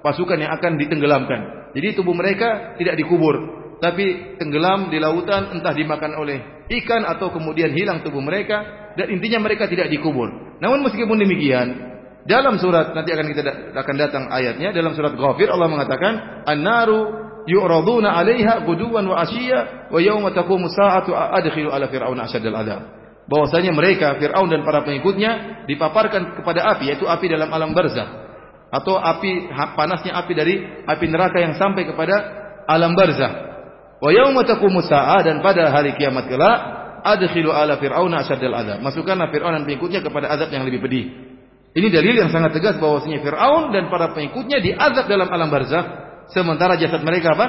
pasukan yang akan ditenggelamkan. Jadi tubuh mereka tidak dikubur, tapi tenggelam di lautan entah dimakan oleh ikan atau kemudian hilang tubuh mereka dan intinya mereka tidak dikubur. Namun meskipun demikian, dalam surat nanti akan kita akan datang ayatnya dalam surat Ghafir Allah mengatakan an-naru yu'raduna 'alaiha guduwan wa ashiya wa yauma taqumu sa'atu adkhilu ala fir'auna asyaddal adab. Bahwasanya mereka Firaun dan para pengikutnya dipaparkan kepada api yaitu api dalam alam barzah atau api panasnya api dari api neraka yang sampai kepada alam barzah. Wa yauma taqumu sa'a dan pada hari kiamat kelak adkhilu ala fir'auna asyaddal adab. Masukkanlah Fir'aun dan pengikutnya kepada azab yang lebih pedih. Ini dalil yang sangat tegas bahwasanya Fir'aun dan para pengikutnya diazab dalam alam barzakh sementara jasad mereka apa?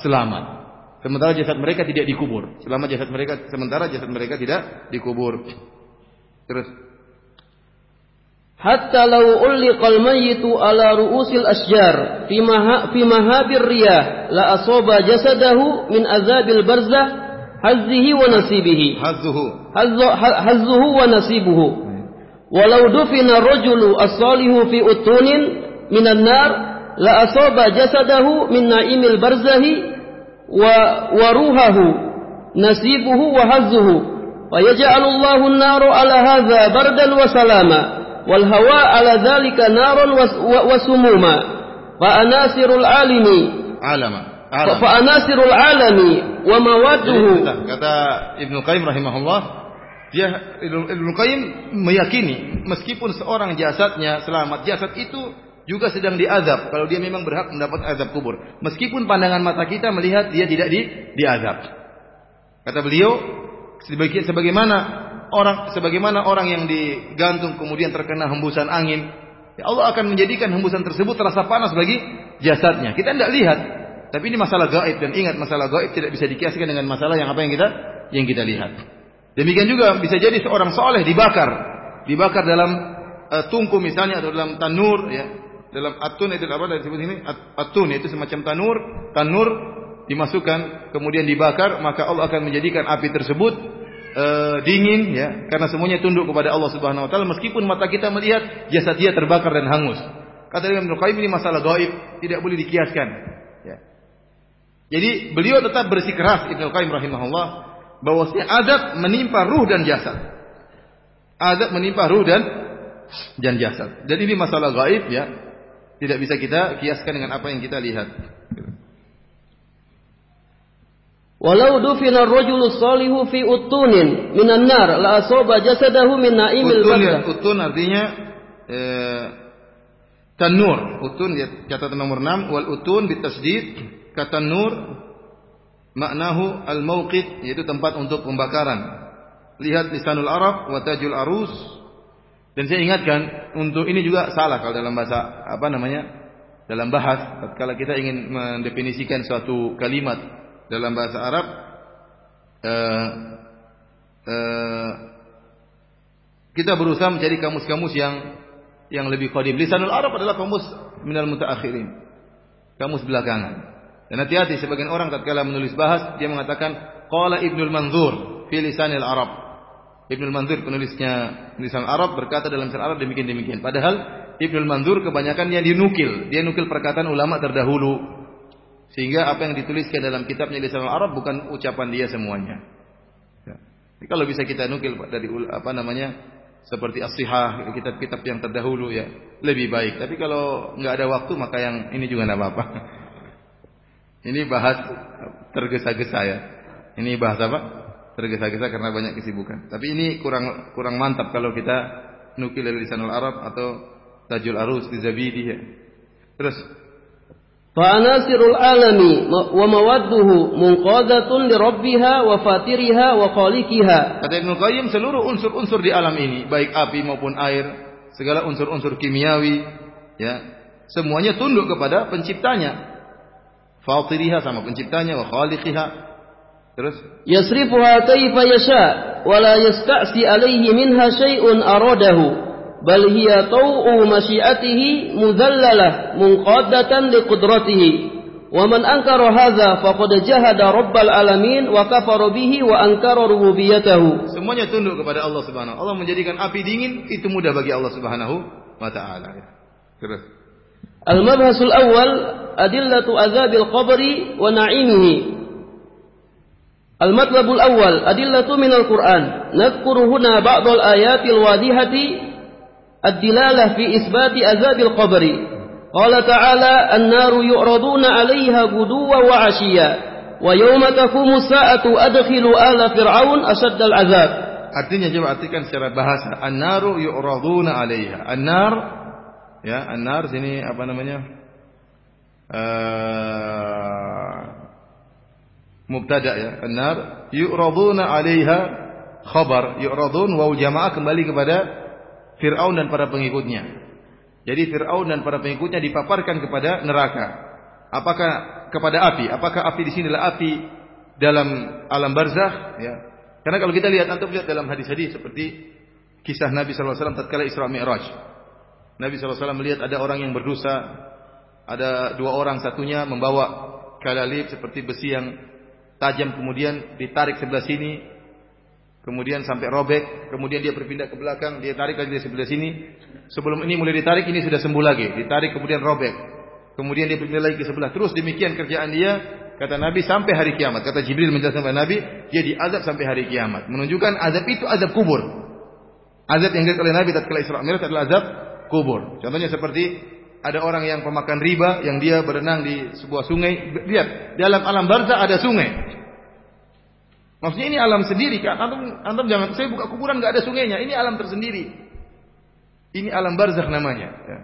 Selamat. Sementara jasad mereka tidak dikubur. Selama jasad mereka sementara jasad mereka tidak dikubur. Terus Hatta law ulliqal mayyitu ala ru'usil asjar fi maha fi mahabir riyah la asaba jasadahu min azabil barzakh hazzihi wa nasibihi hazzuhu hazzuhu wa nasibuhu walau dufina rajulu as-salihu fi utunin minan nar la asaba jasadahu min naimil barzahi wa wa ruhahu nasibuhu wa hazzuhu wa yaj'alu Allahu an-nara ala hadha bardan wa salama wal hawa ala dhalika naran wa sumuma fa anasirul alimi alama Fa anasirul alami wa mawaduhu. Kata Ibnu Qayyim rahimahullah, dia Ibnu Qayyim meyakini meskipun seorang jasadnya selamat, jasad itu juga sedang diazab kalau dia memang berhak mendapat azab kubur. Meskipun pandangan mata kita melihat dia tidak di diazab. Kata beliau, sebagaimana orang sebagaimana orang yang digantung kemudian terkena hembusan angin, ya Allah akan menjadikan hembusan tersebut terasa panas bagi jasadnya. Kita tidak lihat, tapi ini masalah gaib dan ingat masalah gaib tidak bisa dikiaskan dengan masalah yang apa yang kita yang kita lihat. Demikian juga bisa jadi seorang soleh dibakar, dibakar dalam uh, tungku misalnya atau dalam tanur ya. Dalam atun itu apa disebut ini? Atun itu semacam tanur, tanur dimasukkan kemudian dibakar maka Allah akan menjadikan api tersebut uh, dingin ya karena semuanya tunduk kepada Allah Subhanahu wa taala meskipun mata kita melihat jasad dia terbakar dan hangus. Kata Imam Qayyim ini masalah gaib, tidak boleh dikiaskan. Jadi beliau tetap bersikeras Ibnu Qayyim rahimahullah bahwasanya adab menimpa ruh dan jasad. Adab menimpa ruh dan dan jasad. Jadi ini masalah gaib ya. Tidak bisa kita kiaskan dengan apa yang kita lihat. Walau dufina ar-rajulu salihu fi utunin minan nar la asaba jasadahu min na'imil utun, ya, utun artinya eh, tanur. Utun ya, catatan nomor 6 wal utun bitasdid kata nur maknahu al-mauqid yaitu tempat untuk pembakaran. Lihat lisanul Arab wa tajul arus. Dan saya ingatkan untuk ini juga salah kalau dalam bahasa apa namanya? Dalam bahas kalau kita ingin mendefinisikan suatu kalimat dalam bahasa Arab uh, uh, kita berusaha mencari kamus-kamus yang yang lebih qadim. Lisanul Arab adalah kamus minal mutaakhirin. Kamus belakangan. Dan hati-hati sebagian orang tatkala menulis bahas dia mengatakan qala Ibnul Manzur fi lisanil Arab. Ibnu Manzur penulisnya tulisan Arab berkata dalam tulisan Arab demikian demikian. Padahal Ibnu Manzur kebanyakan dia dinukil, dia nukil perkataan ulama terdahulu. Sehingga apa yang dituliskan dalam kitabnya lisan Arab bukan ucapan dia semuanya. Ya. kalau bisa kita nukil dari apa namanya seperti as-sihah, kitab-kitab yang terdahulu ya, lebih baik. Tapi kalau nggak ada waktu maka yang ini juga nggak apa-apa. Ini bahas tergesa-gesa ya. Ini bahas apa? Tergesa-gesa karena banyak kesibukan. Tapi ini kurang kurang mantap kalau kita nukil dari lisan Arab atau Tajul Arus di Zabidi ya. Terus Fanasirul alami wa mawadduhu munqadatun li rabbiha wa fatiriha wa qalikiha. Kata Ibnu Qayyim seluruh unsur-unsur di alam ini, baik api maupun air, segala unsur-unsur kimiawi, ya, semuanya tunduk kepada penciptanya. Fatiriha sama penciptanya wa khaliqiha Terus yasrifuha kaifa yasha wa la yasta'si alaihi minha syai'un aradahu bal hiya tau'u masyiatihi mudhallalah munqadatan liqudratihi wa man ankara hadza faqad jahada rabbal alamin wa kafara bihi wa ankara rububiyatahu semuanya tunduk kepada Allah Subhanahu Allah menjadikan api dingin itu mudah bagi Allah Subhanahu wa taala terus al-mabhasul awwal adillatu azabil qabri wa na'imihi المطلب الأول أدلة من القرآن نذكر هنا بعض الآيات الواضحة الدلالة في إثبات عذاب القبر قال تعالى النار يعرضون عليها غدوا وعشيا ويوم تقوم الساعة أدخلوا آل فرعون أشد العذاب Artinya coba artikan secara bahasa. An-naru yu'raduna 'alaiha. An-nar ya, an-nar sini apa namanya? Uh, mubtada ya. An-nar yu'raduna 'alaiha khabar. Yu'radun waw jamaah kembali kepada Fir'aun dan para pengikutnya. Jadi Fir'aun dan para pengikutnya dipaparkan kepada neraka. Apakah kepada api? Apakah api di sini adalah api dalam alam barzakh? Ya. Karena kalau kita lihat antum lihat dalam hadis-hadis seperti kisah Nabi SAW tatkala Isra Mi'raj. Nabi SAW melihat ada orang yang berdosa, ada dua orang satunya membawa kalalib seperti besi yang tajam kemudian ditarik sebelah sini, kemudian sampai robek, kemudian dia berpindah ke belakang, dia tarik lagi dari sebelah sini. Sebelum ini mulai ditarik, ini sudah sembuh lagi. Ditarik kemudian robek. Kemudian dia berpindah lagi ke sebelah. Terus demikian kerjaan dia, kata Nabi sampai hari kiamat. Kata Jibril menjelaskan kepada Nabi, dia diazab sampai hari kiamat. Menunjukkan azab itu azab kubur. Azab yang dikatakan oleh Nabi tatkala Isra Mi'raj adalah azab kubur. Contohnya seperti ada orang yang pemakan riba yang dia berenang di sebuah sungai. Lihat, dalam alam barzah ada sungai. Maksudnya ini alam sendiri kan. Antum, antum jangan saya buka kuburan nggak ada sungainya. Ini alam tersendiri. Ini alam barzakh namanya. Ya.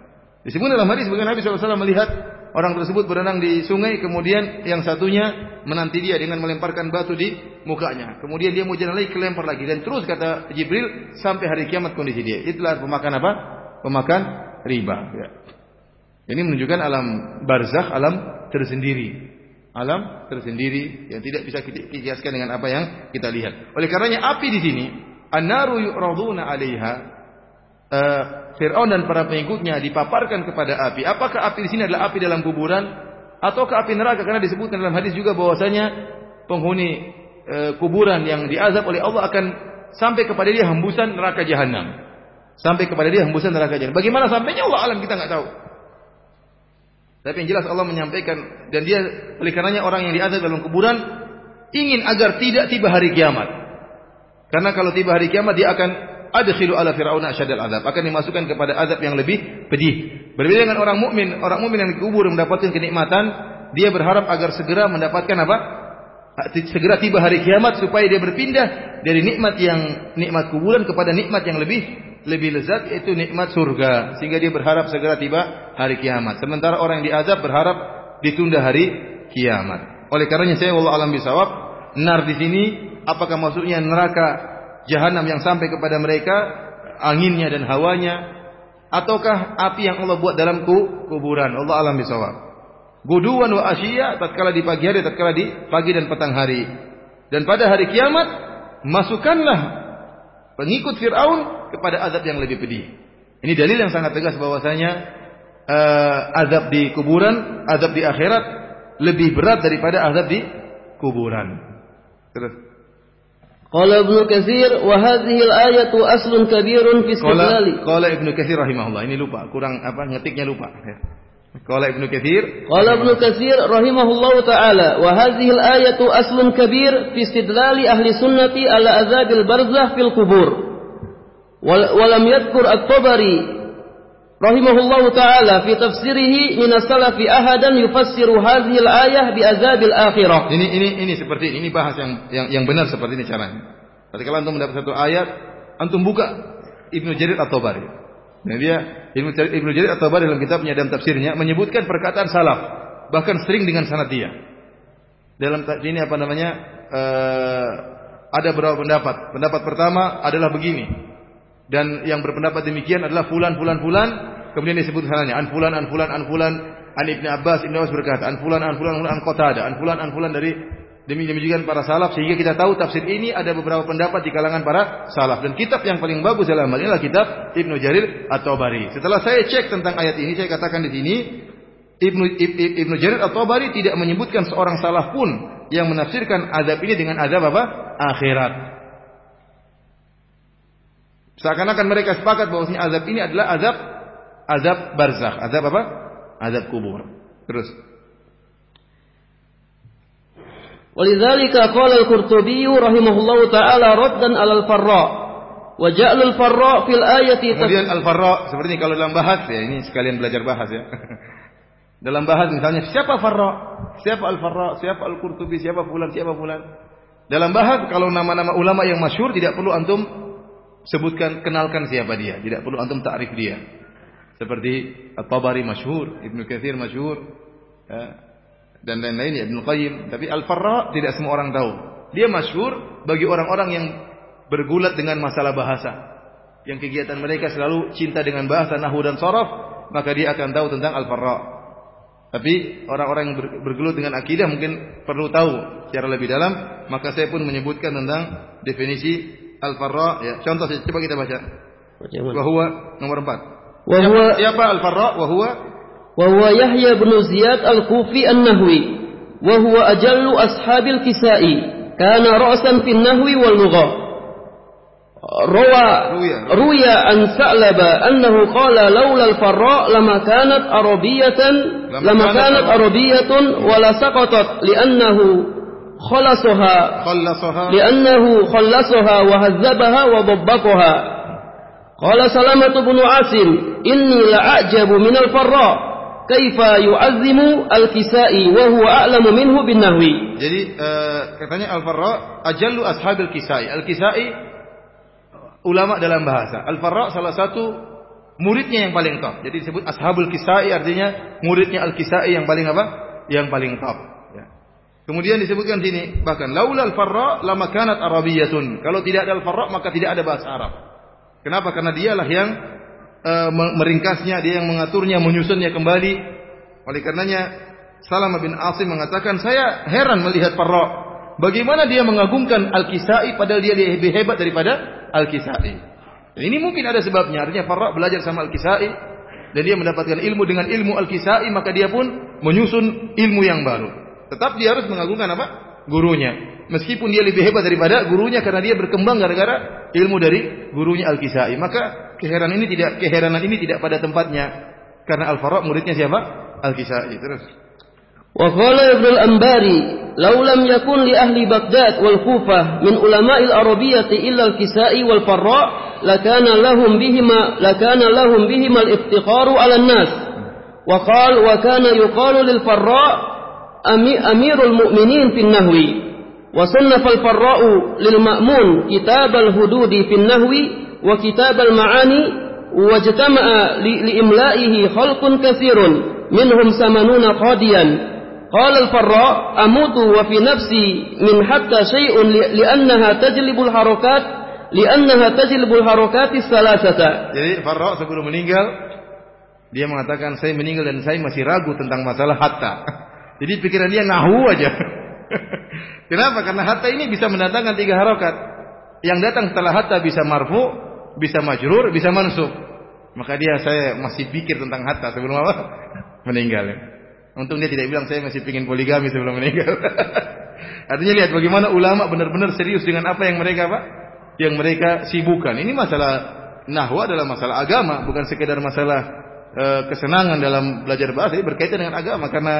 Disebut dalam hadis bagaimana Nabi SAW melihat orang tersebut berenang di sungai, kemudian yang satunya menanti dia dengan melemparkan batu di mukanya. Kemudian dia mau jalan lagi, kelempar lagi. Dan terus kata Jibril sampai hari kiamat kondisi dia. Itulah pemakan apa? Pemakan riba. Ya. Ini menunjukkan alam barzakh, alam tersendiri alam tersendiri yang tidak bisa kita kiaskan dengan apa yang kita lihat. Oleh karenanya api di sini, an-naru yu'raduna 'alaiha uh, Fir'aun dan para pengikutnya dipaparkan kepada api. Apakah api di sini adalah api dalam kuburan ataukah api neraka? Karena disebutkan dalam hadis juga bahwasanya penghuni uh, kuburan yang diazab oleh Allah akan sampai kepada dia hembusan neraka jahanam. Sampai kepada dia hembusan neraka jahanam. Bagaimana sampainya Allah alam kita nggak tahu. Tapi yang jelas Allah menyampaikan dan dia oleh karenanya orang yang diazab dalam kuburan ingin agar tidak tiba hari kiamat. Karena kalau tiba hari kiamat dia akan adkhilu ala fir'auna asyadal azab, akan dimasukkan kepada azab yang lebih pedih. Berbeda dengan orang mukmin, orang mukmin yang dikubur mendapatkan kenikmatan, dia berharap agar segera mendapatkan apa? Segera tiba hari kiamat supaya dia berpindah dari nikmat yang nikmat kuburan kepada nikmat yang lebih lebih lezat yaitu nikmat surga sehingga dia berharap segera tiba hari kiamat. Sementara orang yang diazab berharap ditunda hari kiamat. Oleh karenanya saya wallahu alam bisawab, nar di sini apakah maksudnya neraka jahanam yang sampai kepada mereka anginnya dan hawanya ataukah api yang Allah buat dalam kuburan? Allah alam bisawab. Guduan wa asyiya tatkala di pagi hari tatkala di pagi dan petang hari. Dan pada hari kiamat masukkanlah pengikut Firaun kepada azab yang lebih pedih. Ini dalil yang sangat tegas bahwasanya uh, azab di kuburan, azab di akhirat lebih berat daripada azab di kuburan. Terus Qala Ibnu Katsir wa hadhihi al-ayatu aslun kabirun fi istidlali. Qala Ibnu Katsir rahimahullah. Ini lupa, kurang apa ngetiknya lupa. Qala Ibnu Katsir. Qala Ibnu Katsir rahimahullahu taala wa hadhihi al-ayatu aslun kabir fi istidlali ahli sunnati ala azabil barzakh fil qubur. Walam yadhkur at-Tabari rahimahullahu taala fi tafsirihi min as-salafi ahadan yufassiru hadhihi al-ayah bi azabil akhirah. Ini ini ini seperti ini, ini bahas yang yang yang benar seperti ini caranya. Ketika antum mendapat satu ayat, antum buka Ibnu Jarir atau Bari. Nah dia Ibnu Jarir, Ibnu Jarir atau Bari dalam kitabnya dan tafsirnya menyebutkan perkataan salaf, bahkan sering dengan sanad dia. Dalam ini apa namanya? Uh, ada beberapa pendapat. Pendapat pertama adalah begini. Dan yang berpendapat demikian adalah fulan fulan fulan kemudian disebut sananya an fulan an fulan an fulan an Ibnu Abbas Ibnu Abbas berkata an fulan an fulan an Qatada an fulan an fulan dari Demi demikian para salaf sehingga kita tahu tafsir ini ada beberapa pendapat di kalangan para salaf dan kitab yang paling bagus dalam hal ini adalah kitab Ibnu Jarir atau Bari. Setelah saya cek tentang ayat ini saya katakan di sini Ibnu Ibnu Jarir atau Bari tidak menyebutkan seorang salaf pun yang menafsirkan azab ini dengan azab apa? akhirat. Seakan-akan mereka sepakat bahwasanya azab ini adalah azab azab barzakh, azab apa? Azab kubur. Terus ولذلك قال القرطبي رحمه الله تعالى ردا على الفراء وجعل الفراء في الآية Kemudian al-farra seperti ini kalau dalam bahas ya ini sekalian belajar bahas ya. dalam bahas misalnya siapa farra? Siapa al-farra? Siapa al-qurtubi? Siapa fulan? Siapa fulan? Dalam bahas kalau nama-nama ulama yang masyhur tidak perlu antum sebutkan kenalkan siapa dia, tidak perlu antum takrif dia. Seperti At-Tabari masyhur, Ibnu Katsir masyhur, ya dan lain-lain ya Ibnu Qayyim. Tapi Al-Farra tidak semua orang tahu. Dia masyhur bagi orang-orang yang bergulat dengan masalah bahasa. Yang kegiatan mereka selalu cinta dengan bahasa nahu dan sorof, maka dia akan tahu tentang Al-Farra. Tapi orang-orang yang bergelut dengan akidah mungkin perlu tahu secara lebih dalam, maka saya pun menyebutkan tentang definisi Al-Farra ya contoh saja coba kita baca wa huwa nomor 4 wa huwa siapa Al-Farra wa huwa wa huwa Yahya bin Ziyad Al-Kufi An-Nahwi wa huwa ajallu ashabil kisai kana ra'san fi an-nahwi wal lughah Ruya روى روي عن ثعلبة أنه قال لولا الفراء لما كانت عربية لما كانت عربية ولا سقطت لأنه خلصها خلصها لأنه خلصها وهذبها وضبطها قال سلامة بن عاصم إني لأعجب من الفراء kaifa yu'azzimu al-Kisai wa huwa a'lamu minhu bin nahwi. Jadi uh, katanya Al-Farra ajallu ashabil Kisai. Al-Kisai ulama dalam bahasa. Al-Farra salah satu muridnya yang paling top. Jadi disebut ashabul Kisai artinya muridnya Al-Kisai yang paling apa? Yang paling top. Kemudian disebutkan sini bahkan laula al-Farra lama kanat Arabiyatun. Kalau tidak ada al-Farra maka tidak ada bahasa Arab. Kenapa? Karena dialah yang uh, meringkasnya, dia yang mengaturnya, menyusunnya kembali. Oleh karenanya Salam bin Asim mengatakan, saya heran melihat Farra. Bagaimana dia mengagungkan Al-Kisai padahal dia lebih hebat daripada Al-Kisai. Ini mungkin ada sebabnya. Artinya Farra belajar sama Al-Kisai dan dia mendapatkan ilmu dengan ilmu Al-Kisai maka dia pun menyusun ilmu yang baru. Tetap dia harus mengagungkan apa? Gurunya. Meskipun dia lebih hebat daripada gurunya karena dia berkembang gara-gara ilmu dari gurunya Al-Kisai. Maka keheranan ini tidak keheranan ini tidak pada tempatnya karena Al-Farra muridnya siapa? Al-Kisai. Terus. Wa qala Ibnu al-Anbari, "Law lam yakun li ahli Baghdad wal Kufah min ulama'il Arabiyyah illa al-Kisai wal Farra, lakana lahum bihima lakana lahum bihima al-iftikharu 'ala an-nas." Wa qala wa kana yuqalu lil Farra amirul mu'minin fi an-nahwi. وصنف الفراء للمأمون كتاب الهدود في النهو وكتاب المعاني واجتمع لإملائه خلق كثير منهم ثمانون قاديا قال الفراء أموت وفي نفسي من حتى شيء لأنها تجلب الحركات لأنها تجلب الحركات الثلاثة Jadi Farra sebelum meninggal dia mengatakan saya meninggal dan saya masih ragu tentang masalah hatta. Jadi pikiran dia nahu aja. Kenapa? Karena hatta ini bisa mendatangkan tiga harokat. Yang datang setelah hatta bisa marfu, bisa majrur, bisa mansub. Maka dia saya masih pikir tentang hatta sebelum apa? Meninggal. Untung dia tidak bilang saya masih pingin poligami sebelum meninggal. Artinya lihat bagaimana ulama benar-benar serius dengan apa yang mereka apa? Yang mereka sibukkan. Ini masalah nahwa adalah masalah agama, bukan sekedar masalah e, kesenangan dalam belajar bahasa. Ini berkaitan dengan agama karena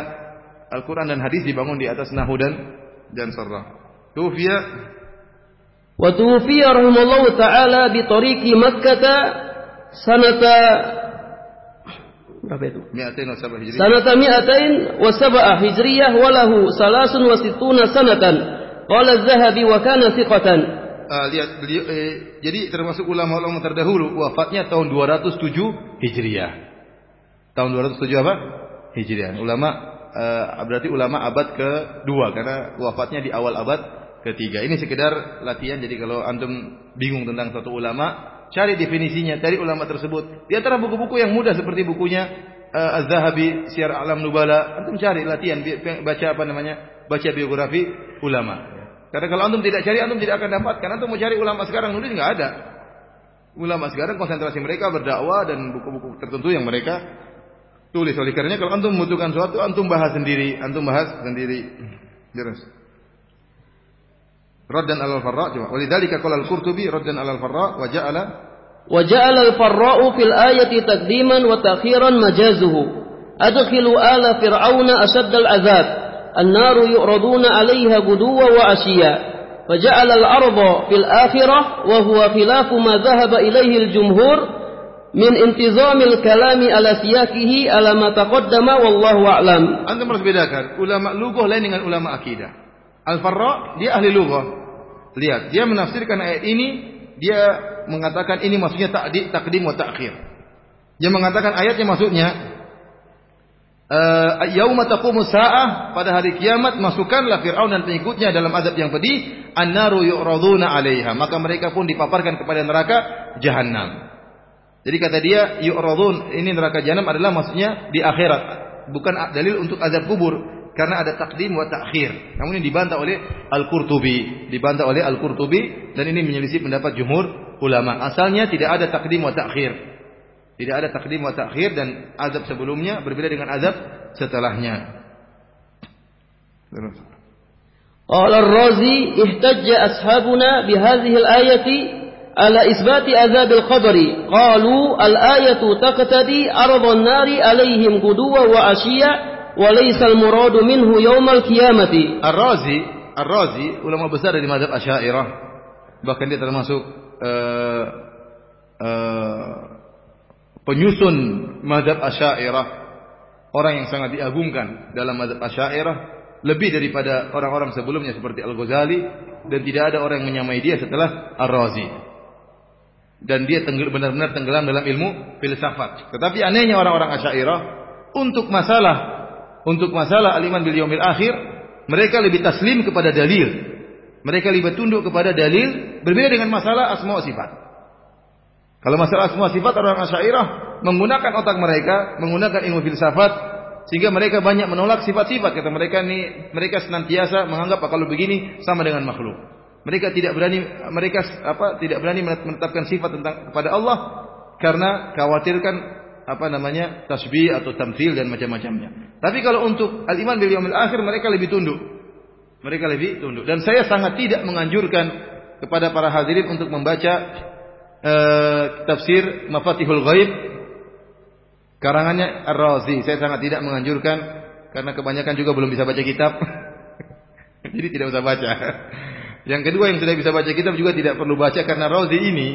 Al-Quran dan hadis dibangun di atas nahu dan dan sarrah. Tufiya wa tufiya rahimahullah taala bi tariqi Makkah sanata berapa itu? Mi'atain wa sabah hijriyah. Sanata mi'atain wa sabah hijriyah wa lahu salasun wa situna sanatan. Qala az-Zahabi wa kana thiqatan. Uh, lihat beliau eh, jadi termasuk ulama-ulama terdahulu wafatnya tahun 207 Hijriah. Tahun 207 apa? Hijriah. Ulama uh, berarti ulama abad kedua karena wafatnya di awal abad ketiga. Ini sekedar latihan jadi kalau antum bingung tentang satu ulama Cari definisinya, cari ulama tersebut. Di antara buku-buku yang mudah seperti bukunya uh, Az-Zahabi, Syiar Alam Nubala, antum cari latihan baca apa namanya? Baca biografi ulama. Karena kalau antum tidak cari, antum tidak akan dapat. Karena antum mau cari ulama sekarang nulis nggak ada. Ulama sekarang konsentrasi mereka berdakwah dan buku-buku tertentu yang mereka tulis. Oleh karenanya kalau antum membutuhkan sesuatu, antum bahas sendiri, antum bahas sendiri. Jelas. Raddan alal farra coba. Walidzalika qala al-Qurtubi raddan alal farra wa ja'ala wa ja'ala al-farra'u fil ayati taqdiman wa ta'khiran majazuhu. Adkhilu ala fir'auna ashadd al-'adzab. النار يعرضون عليها غدوا وعشيا فجعل الأرض في الآخرة وهو خلاف ما ذهب إليه الجمهور min intizamil kalami ala siyakihi ala ma taqaddama wallahu a'lam. Anda harus bedakan ulama lugah lain dengan ulama akidah. Al-Farra dia ahli lugah. Lihat, dia menafsirkan ayat ini, dia mengatakan ini maksudnya takdi, takdim wa ta'khir. Dia mengatakan ayatnya maksudnya eh, yauma taqumu sa'ah pada hari kiamat masukkanlah Firaun dan pengikutnya dalam azab yang pedih annaru yu'raduna 'alaiha maka mereka pun dipaparkan kepada neraka jahanam jadi kata dia yu'radun ini neraka jahanam adalah maksudnya di akhirat bukan dalil untuk azab kubur karena ada takdim wa ta'khir. Namun ini dibantah oleh Al-Qurtubi, dibantah oleh Al-Qurtubi dan ini menyelisih pendapat jumhur ulama. Asalnya tidak ada takdim wa ta'khir. Tidak ada takdim wa ta'khir dan azab sebelumnya berbeda dengan azab setelahnya. Qala Ar-Razi ihtajja ashabuna bihadhihi al-ayati ala isbati azab al-qabri. Qalu al-ayatu taqtadi arda an-nari alaihim quduwa wa ashiya walaisal muradu minhu yaumal qiyamati. Ar-Razi, Ar-Razi ulama besar dari mazhab Asy'ariyah. Bahkan dia termasuk uh, uh, penyusun mazhab Asy'ariyah. Orang yang sangat diagungkan dalam mazhab Asy'ariyah lebih daripada orang-orang sebelumnya seperti Al-Ghazali dan tidak ada orang yang menyamai dia setelah Ar-Razi. Dan dia benar-benar tenggelam dalam ilmu filsafat. Tetapi anehnya orang-orang Asy'ariyah untuk masalah untuk masalah aliman bil yaumil akhir, mereka lebih taslim kepada dalil. Mereka lebih tunduk kepada dalil berbeda dengan masalah asma sifat. Kalau masalah asma sifat orang Asy'ariyah menggunakan otak mereka, menggunakan ilmu filsafat sehingga mereka banyak menolak sifat-sifat kata mereka ini mereka senantiasa menganggap kalau begini sama dengan makhluk. Mereka tidak berani mereka apa tidak berani menetapkan sifat tentang kepada Allah karena khawatirkan apa namanya tasbih atau tamthil dan macam-macamnya. Tapi kalau untuk al-iman bil yaumil akhir mereka lebih tunduk. Mereka lebih tunduk dan saya sangat tidak menganjurkan kepada para hadirin untuk membaca uh, tafsir Mafatihul Ghaib karangannya Ar-Razi. Saya sangat tidak menganjurkan karena kebanyakan juga belum bisa baca kitab. Jadi tidak usah baca. Yang kedua yang sudah bisa baca kitab juga tidak perlu baca karena Razi ini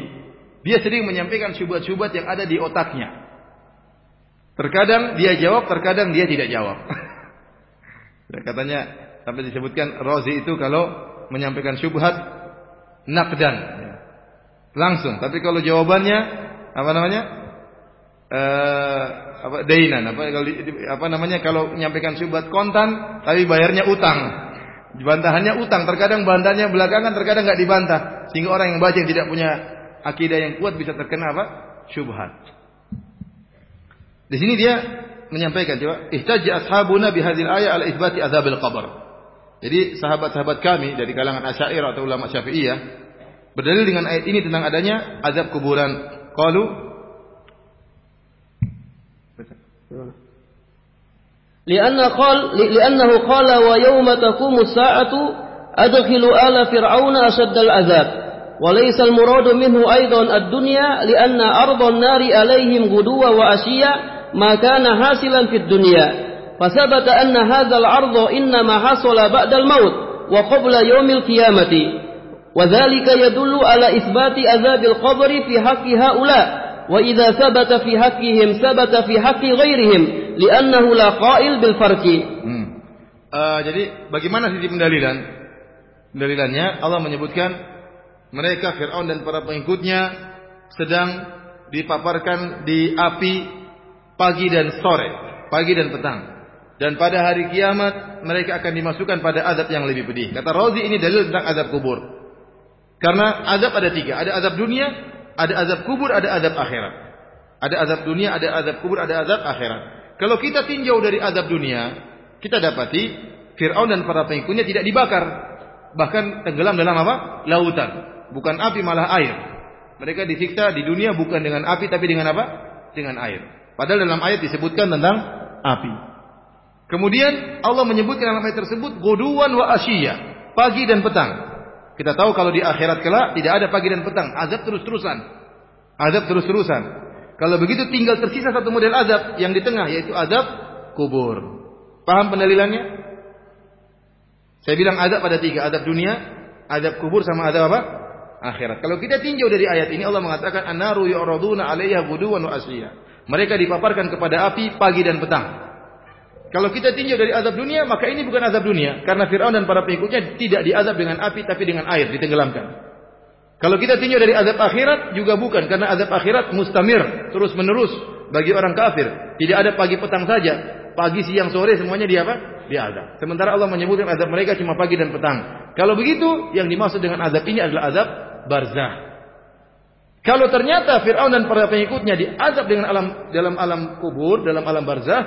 dia sering menyampaikan syubhat-syubhat yang ada di otaknya. Terkadang dia jawab, terkadang dia tidak jawab. Katanya sampai disebutkan Rozi itu kalau menyampaikan syubhat nakdan langsung. Tapi kalau jawabannya apa namanya? Eh, apa dainan apa apa namanya kalau menyampaikan syubhat kontan tapi bayarnya utang. Bantahannya utang, terkadang bantahannya belakangan, terkadang nggak dibantah. Sehingga orang yang baca yang tidak punya akidah yang kuat bisa terkena apa? Syubhat. Di sini dia menyampaikan coba ihtajja ashabuna bihadzal ayat ala itsbati adzabil qabr. Jadi sahabat-sahabat kami dari kalangan Asy'ariyah atau ulama Syafi'iyah berdalil dengan ayat ini tentang adanya azab kuburan. Qalu لأن قال لأنه قال ويوم تقوم الساعة أدخلوا آل فرعون أشد العذاب. وليس المراد منه أيضا الدنيا لأن أرض النار عليهم غدوا وأشيا ما كان حاصلا في الدنيا. فثبت أن هذا العرض إنما حصل بعد الموت وقبل يوم القيامة. وذلك يدل على إثبات عذاب القبر في حق هؤلاء. وإذا ثبت في حقهم ثبت في حق غيرهم لأنه لا قائل بالفرق hmm. uh, jadi bagaimana sisi pendalilan pendalilannya Allah menyebutkan mereka Fir'aun dan para pengikutnya sedang dipaparkan di api pagi dan sore, pagi dan petang. Dan pada hari kiamat mereka akan dimasukkan pada azab yang lebih pedih. Kata Rozi ini dalil tentang azab kubur. Karena azab ada tiga. Ada azab dunia, ada azab kubur, ada azab akhirat. Ada azab dunia, ada azab kubur, ada azab akhirat. Kalau kita tinjau dari azab dunia, kita dapati Fir'aun dan para pengikutnya tidak dibakar. Bahkan tenggelam dalam apa? Lautan bukan api malah air. Mereka disiksa di dunia bukan dengan api tapi dengan apa? Dengan air. Padahal dalam ayat disebutkan tentang api. Kemudian Allah menyebutkan dalam ayat tersebut goduan wa asyiya, pagi dan petang. Kita tahu kalau di akhirat kelak tidak ada pagi dan petang, azab terus-terusan. Azab terus-terusan. Kalau begitu tinggal tersisa satu model azab yang di tengah yaitu azab kubur. Paham pendalilannya? Saya bilang azab pada tiga, azab dunia, azab kubur sama azab apa? akhirat. Kalau kita tinjau dari ayat ini Allah mengatakan annaru yu'raduna 'alaiha ghuduwan wa. Mereka dipaparkan kepada api pagi dan petang. Kalau kita tinjau dari azab dunia, maka ini bukan azab dunia karena Firaun dan para pengikutnya tidak diazab dengan api tapi dengan air ditenggelamkan. Kalau kita tinjau dari azab akhirat juga bukan karena azab akhirat mustamir terus menerus bagi orang kafir. Tidak ada pagi petang saja, pagi siang sore semuanya dia apa? Diazab. Sementara Allah menyebutkan azab mereka cuma pagi dan petang. Kalau begitu, yang dimaksud dengan azab ini adalah azab barzah. Kalau ternyata Fir'aun dan para pengikutnya diazab dengan alam dalam alam kubur, dalam alam barzah,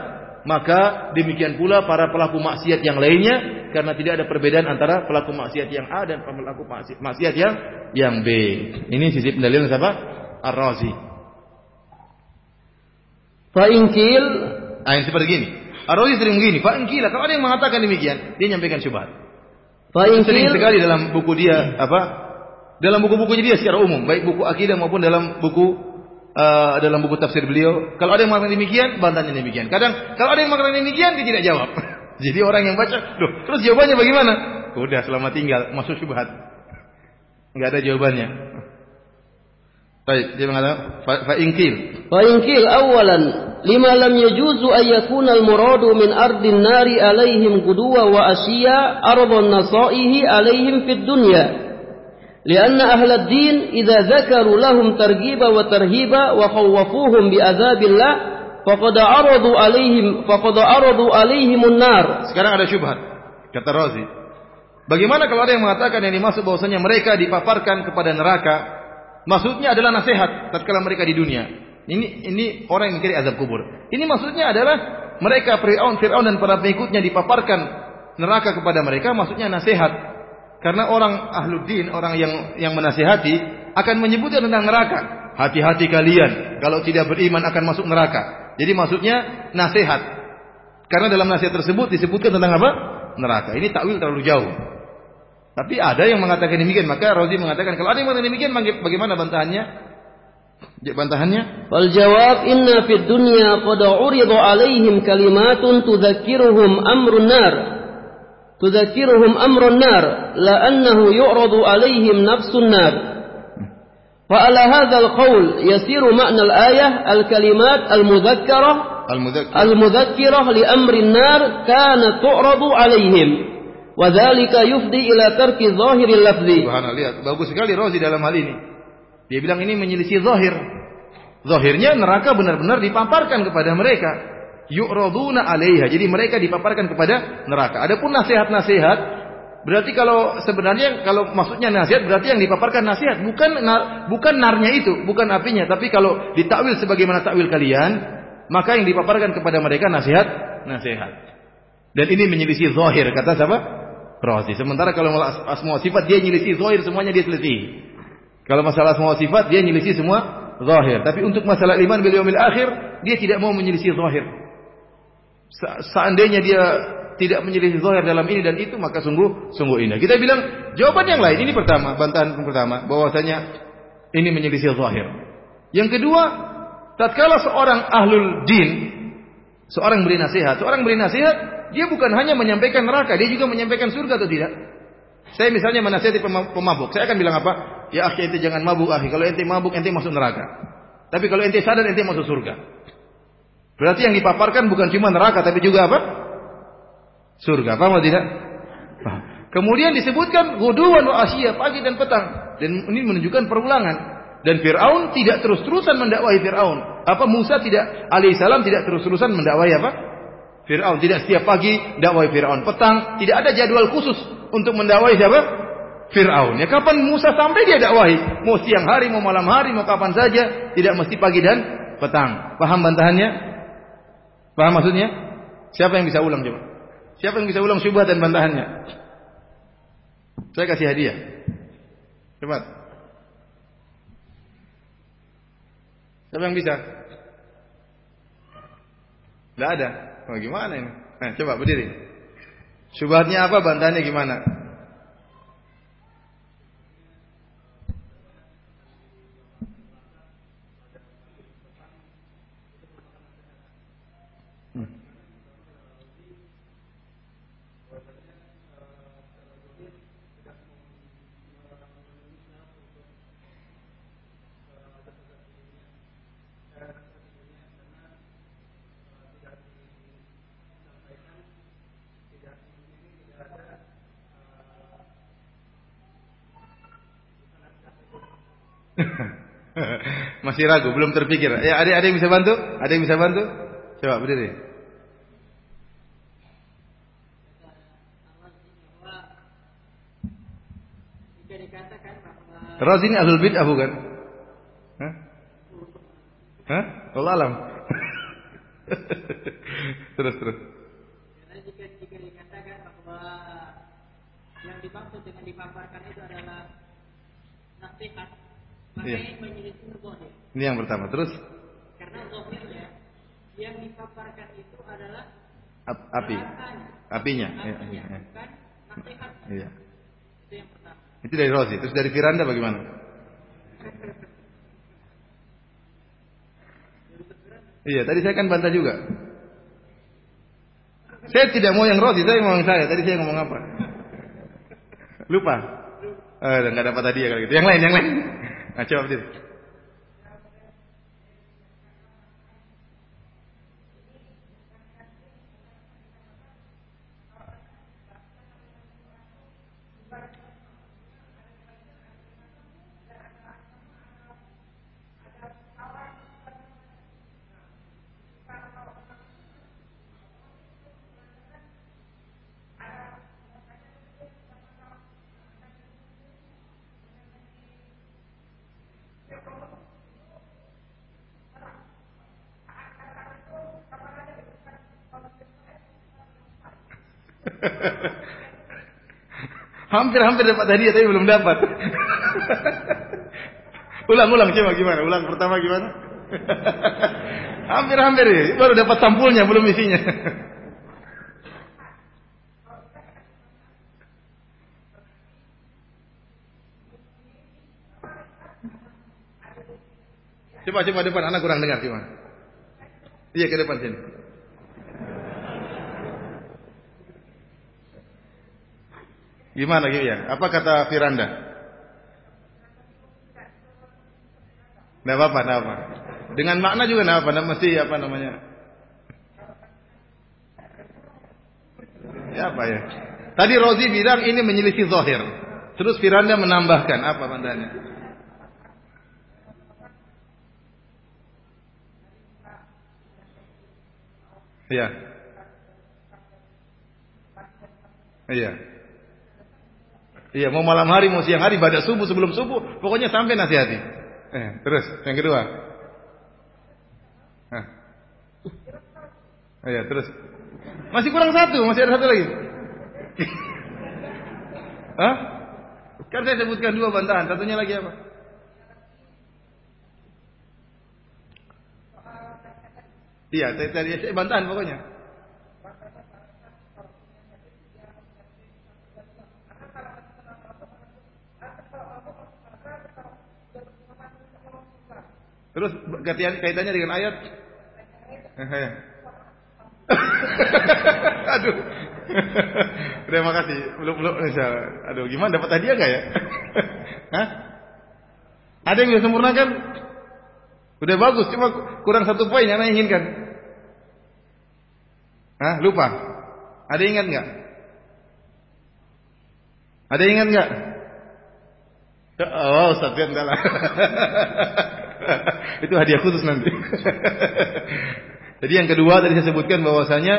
maka demikian pula para pelaku maksiat yang lainnya karena tidak ada perbedaan antara pelaku maksiat yang A dan pelaku maksiat yang yang B. Ini sisi pendalilan siapa? Ar-Razi. Fa'inkil ah, yang seperti gini. Ar-Razi sering begini, fa'inkil kalau ada yang mengatakan demikian, dia nyampaikan syubhat. Fa'inkil sering sekali dalam buku dia apa? dalam buku-bukunya dia secara umum, baik buku akidah maupun dalam buku uh, dalam buku tafsir beliau. Kalau ada yang mengatakan demikian, bantahnya demikian. Kadang kalau ada yang mengatakan demikian, dia tidak jawab. Jadi orang yang baca, loh, terus jawabannya bagaimana? Udah selamat tinggal, masuk syubhat. Enggak ada jawabannya. Baik, dia mengatakan fa inkil. Fa inkil awalan lima lam yajuzu an yakuna al muradu min ardin nari alaihim guduwa wa ashiya ardun nasaihi alaihim fid dunya. لأن أهل الدين إذا ذكروا لهم ترغيبا وترهيبا وخوفوهم بعذاب الله فقد عرضوا عليهم فقد عرضوا عليهم النار. Sekarang ada syubhat. Kata Razi. Bagaimana kalau ada yang mengatakan yang dimaksud bahwasanya mereka dipaparkan kepada neraka, maksudnya adalah nasihat tatkala mereka di dunia. Ini ini orang yang mencari azab kubur. Ini maksudnya adalah mereka Firaun, Firaun dan para pengikutnya dipaparkan neraka kepada mereka, maksudnya nasihat karena orang ahluddin, orang yang yang menasihati akan menyebutkan tentang neraka. Hati-hati kalian kalau tidak beriman akan masuk neraka. Jadi maksudnya nasihat. Karena dalam nasihat tersebut disebutkan tentang apa? Neraka. Ini takwil terlalu jauh. Tapi ada yang mengatakan demikian. Maka Rozi mengatakan kalau ada yang mengatakan demikian bagaimana bantahannya? Bantahannya? Wal jawab inna fid dunya qad urida alaihim kalimatun tudzakiruhum amrun nar تذكرهم أمر النار لأنه يعرض عليهم نفس النار فعلى هذا القول يسير معنى الآية الكلمات المذكرة المذكرة, المذكرة لأمر النار كانت تعرض عليهم وذلك يفضي إلى ترك ظاهر اللفظ Subhanallah, lihat bagus sekali Rozi dalam hal ini. Dia bilang ini menyelisih zahir. Zahirnya neraka benar-benar dipaparkan kepada mereka yu'raduna 'alaiha. Jadi mereka dipaparkan kepada neraka. Adapun nasihat-nasihat berarti kalau sebenarnya kalau maksudnya nasihat berarti yang dipaparkan nasihat bukan bukan narnya itu, bukan apinya, tapi kalau ditakwil sebagaimana takwil kalian, maka yang dipaparkan kepada mereka nasihat, nasihat. Dan ini menyelisih zahir kata siapa? Razi. Sementara kalau asma sifat dia nyelisih zahir semuanya dia selisih. Kalau masalah asma sifat dia nyelisih semua zahir. Tapi untuk masalah iman bil yaumil akhir dia tidak mau menyelisih zahir seandainya dia tidak menyelisih zahir dalam ini dan itu maka sungguh sungguh indah. Kita bilang jawaban yang lain ini pertama, bantahan pertama bahwasanya ini menyelisih zahir. Yang kedua, tatkala seorang ahlul din, seorang beri nasihat, seorang beri nasihat, dia bukan hanya menyampaikan neraka, dia juga menyampaikan surga atau tidak? Saya misalnya menasihati pemabuk, saya akan bilang apa? Ya akhi ente jangan mabuk akhi, kalau ente mabuk ente masuk neraka. Tapi kalau ente sadar ente masuk surga. Berarti yang dipaparkan bukan cuma neraka tapi juga apa? Surga. Paham atau tidak? Kemudian disebutkan guduan wa pagi dan petang. Dan ini menunjukkan perulangan. Dan Fir'aun tidak terus-terusan mendakwahi Fir'aun. Apa Musa tidak alaihissalam tidak terus-terusan mendakwahi apa? Fir'aun tidak setiap pagi dakwah Fir'aun. Petang tidak ada jadwal khusus untuk mendakwahi siapa? Fir'aun. Ya kapan Musa sampai dia dakwahi? Mau siang hari, mau malam hari, mau kapan saja, tidak mesti pagi dan petang. Paham bantahannya? Paham maksudnya? Siapa yang bisa ulang coba? Siapa yang bisa ulang syubhat dan bantahannya? Saya kasih hadiah. Cepat. Siapa yang bisa? Tidak ada. Oh, gimana ini? Nah, coba berdiri. Syubhatnya apa? Bantahannya gimana? Masih ragu, belum terpikir. Ya, ada ada yang bisa bantu? Ada yang bisa bantu? Coba berdiri. Razi ini ahlul bid'ah bukan? Hah? Hah? Allah alam. terus terus. jika jika dikatakan bahwa yang dimaksud dengan dipaparkan itu adalah nasihat Iya. Ini yang pertama. Terus? Karena zahirnya yang dipaparkan itu adalah Ap api. Apinya. Apinya, ya, ya. bukan Iya. Itu yang pertama. Itu dari Rosi. Terus dari Firanda bagaimana? Iya, tadi saya kan bantah juga. Saya tidak mau yang Rosi, saya mau yang saya. Tadi saya ngomong apa? Lupa. Eh, enggak dapat tadi ya kalau gitu. Yang lain, yang lain. Nah, coba berdiri. Hampir-hampir dapat hadiah tapi belum dapat. Ulang-ulang coba gimana? Ulang pertama gimana? Hampir-hampir ya. Baru dapat sampulnya belum isinya. Coba coba depan anak kurang dengar gimana? Iya ke depan sini. Gimana gitu ya? Apa kata Firanda? Tidak apa-apa, apa. Dengan makna juga tidak apa, tidak mesti apa namanya. Ya apa ya? Tadi Rozi bilang ini menyelisih zahir. Terus Firanda menambahkan apa bandanya? Iya. Iya. Iya, mau malam hari, mau siang hari, pada subuh, sebelum subuh, pokoknya sampai nasihati. Eh, terus, yang kedua. Nah. Iya, terus. Masih kurang satu, masih ada satu lagi. Hah? Kan saya sebutkan dua bantahan, satunya lagi apa? Iya, saya, saya, saya bantahan pokoknya. Terus kaitannya dengan ayat? Aduh. Terima kasih. Belum belum Aduh, gimana dapat hadiah enggak ya? Hah? Ada yang bisa sempurnakan? Udah bagus, cuma kurang satu poin yang inginkan. Hah? Lupa? Ada yang ingat nggak? Ada yang ingat nggak? Oh, Ustaz, enggak lah. Itu hadiah khusus nanti. Jadi yang kedua tadi saya sebutkan bahwasanya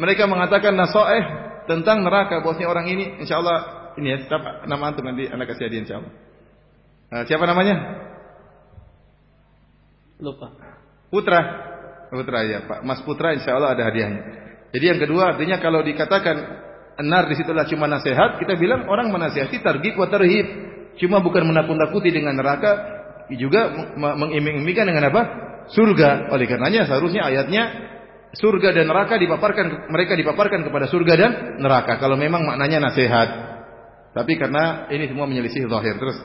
mereka mengatakan nasoeh tentang neraka bahwasanya orang ini insya Allah ini ya siapa nama antum nanti anak kasih hadiah insya Allah. Nah, siapa namanya? Lupa. Putra. Putra ya Pak. Mas Putra insya Allah ada hadiahnya. Jadi yang kedua artinya kalau dikatakan enar di situlah cuma nasihat, kita bilang orang menasihati targib wa tarhib. Cuma bukan menakut-nakuti dengan neraka, juga mengiming-imingkan dengan apa? Surga. Oleh karenanya seharusnya ayatnya surga dan neraka dipaparkan mereka dipaparkan kepada surga dan neraka kalau memang maknanya nasihat. Tapi karena ini semua menyelisih zahir terus.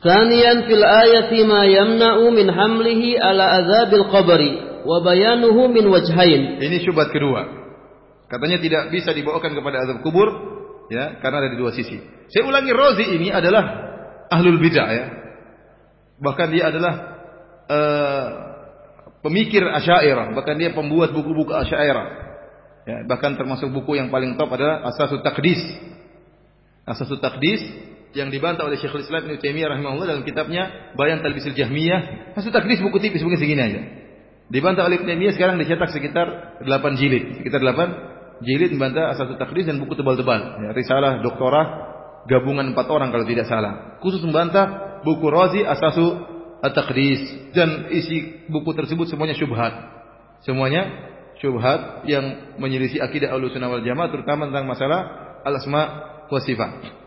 Thaniyan fil ayati ma yamna'u min hamlihi ala azabil qabri wa bayanuhu min wajhain. Ini syubhat kedua. Katanya tidak bisa dibawakan kepada azab kubur ya karena ada di dua sisi. Saya ulangi Rozi ini adalah ahlul bidah ya. Bahkan dia adalah uh, pemikir Asy'ariyah, bahkan dia pembuat buku-buku Asy'ariyah. Ya, bahkan termasuk buku yang paling top adalah Asasut Taqdis. Asasut Taqdis yang dibantah oleh Syekhul Islam Ibnu Taimiyah rahimahullah dalam kitabnya Bayan Talbisil Jahmiyah. Asasut Taqdis buku tipis bukan segini aja. Dibantah oleh Ibnu Taimiyah sekarang dicetak sekitar 8 jilid, sekitar 8 jilid membantah Asasut Taqdis dan buku tebal-tebal. Ya, risalah doktorah gabungan empat orang kalau tidak salah. Khusus membantah buku Razi Asasu At-Taqdis dan isi buku tersebut semuanya syubhat. Semuanya syubhat yang menyelisih akidah Ahlussunnah wal Jamaah terutama tentang masalah al-asma wa sifat.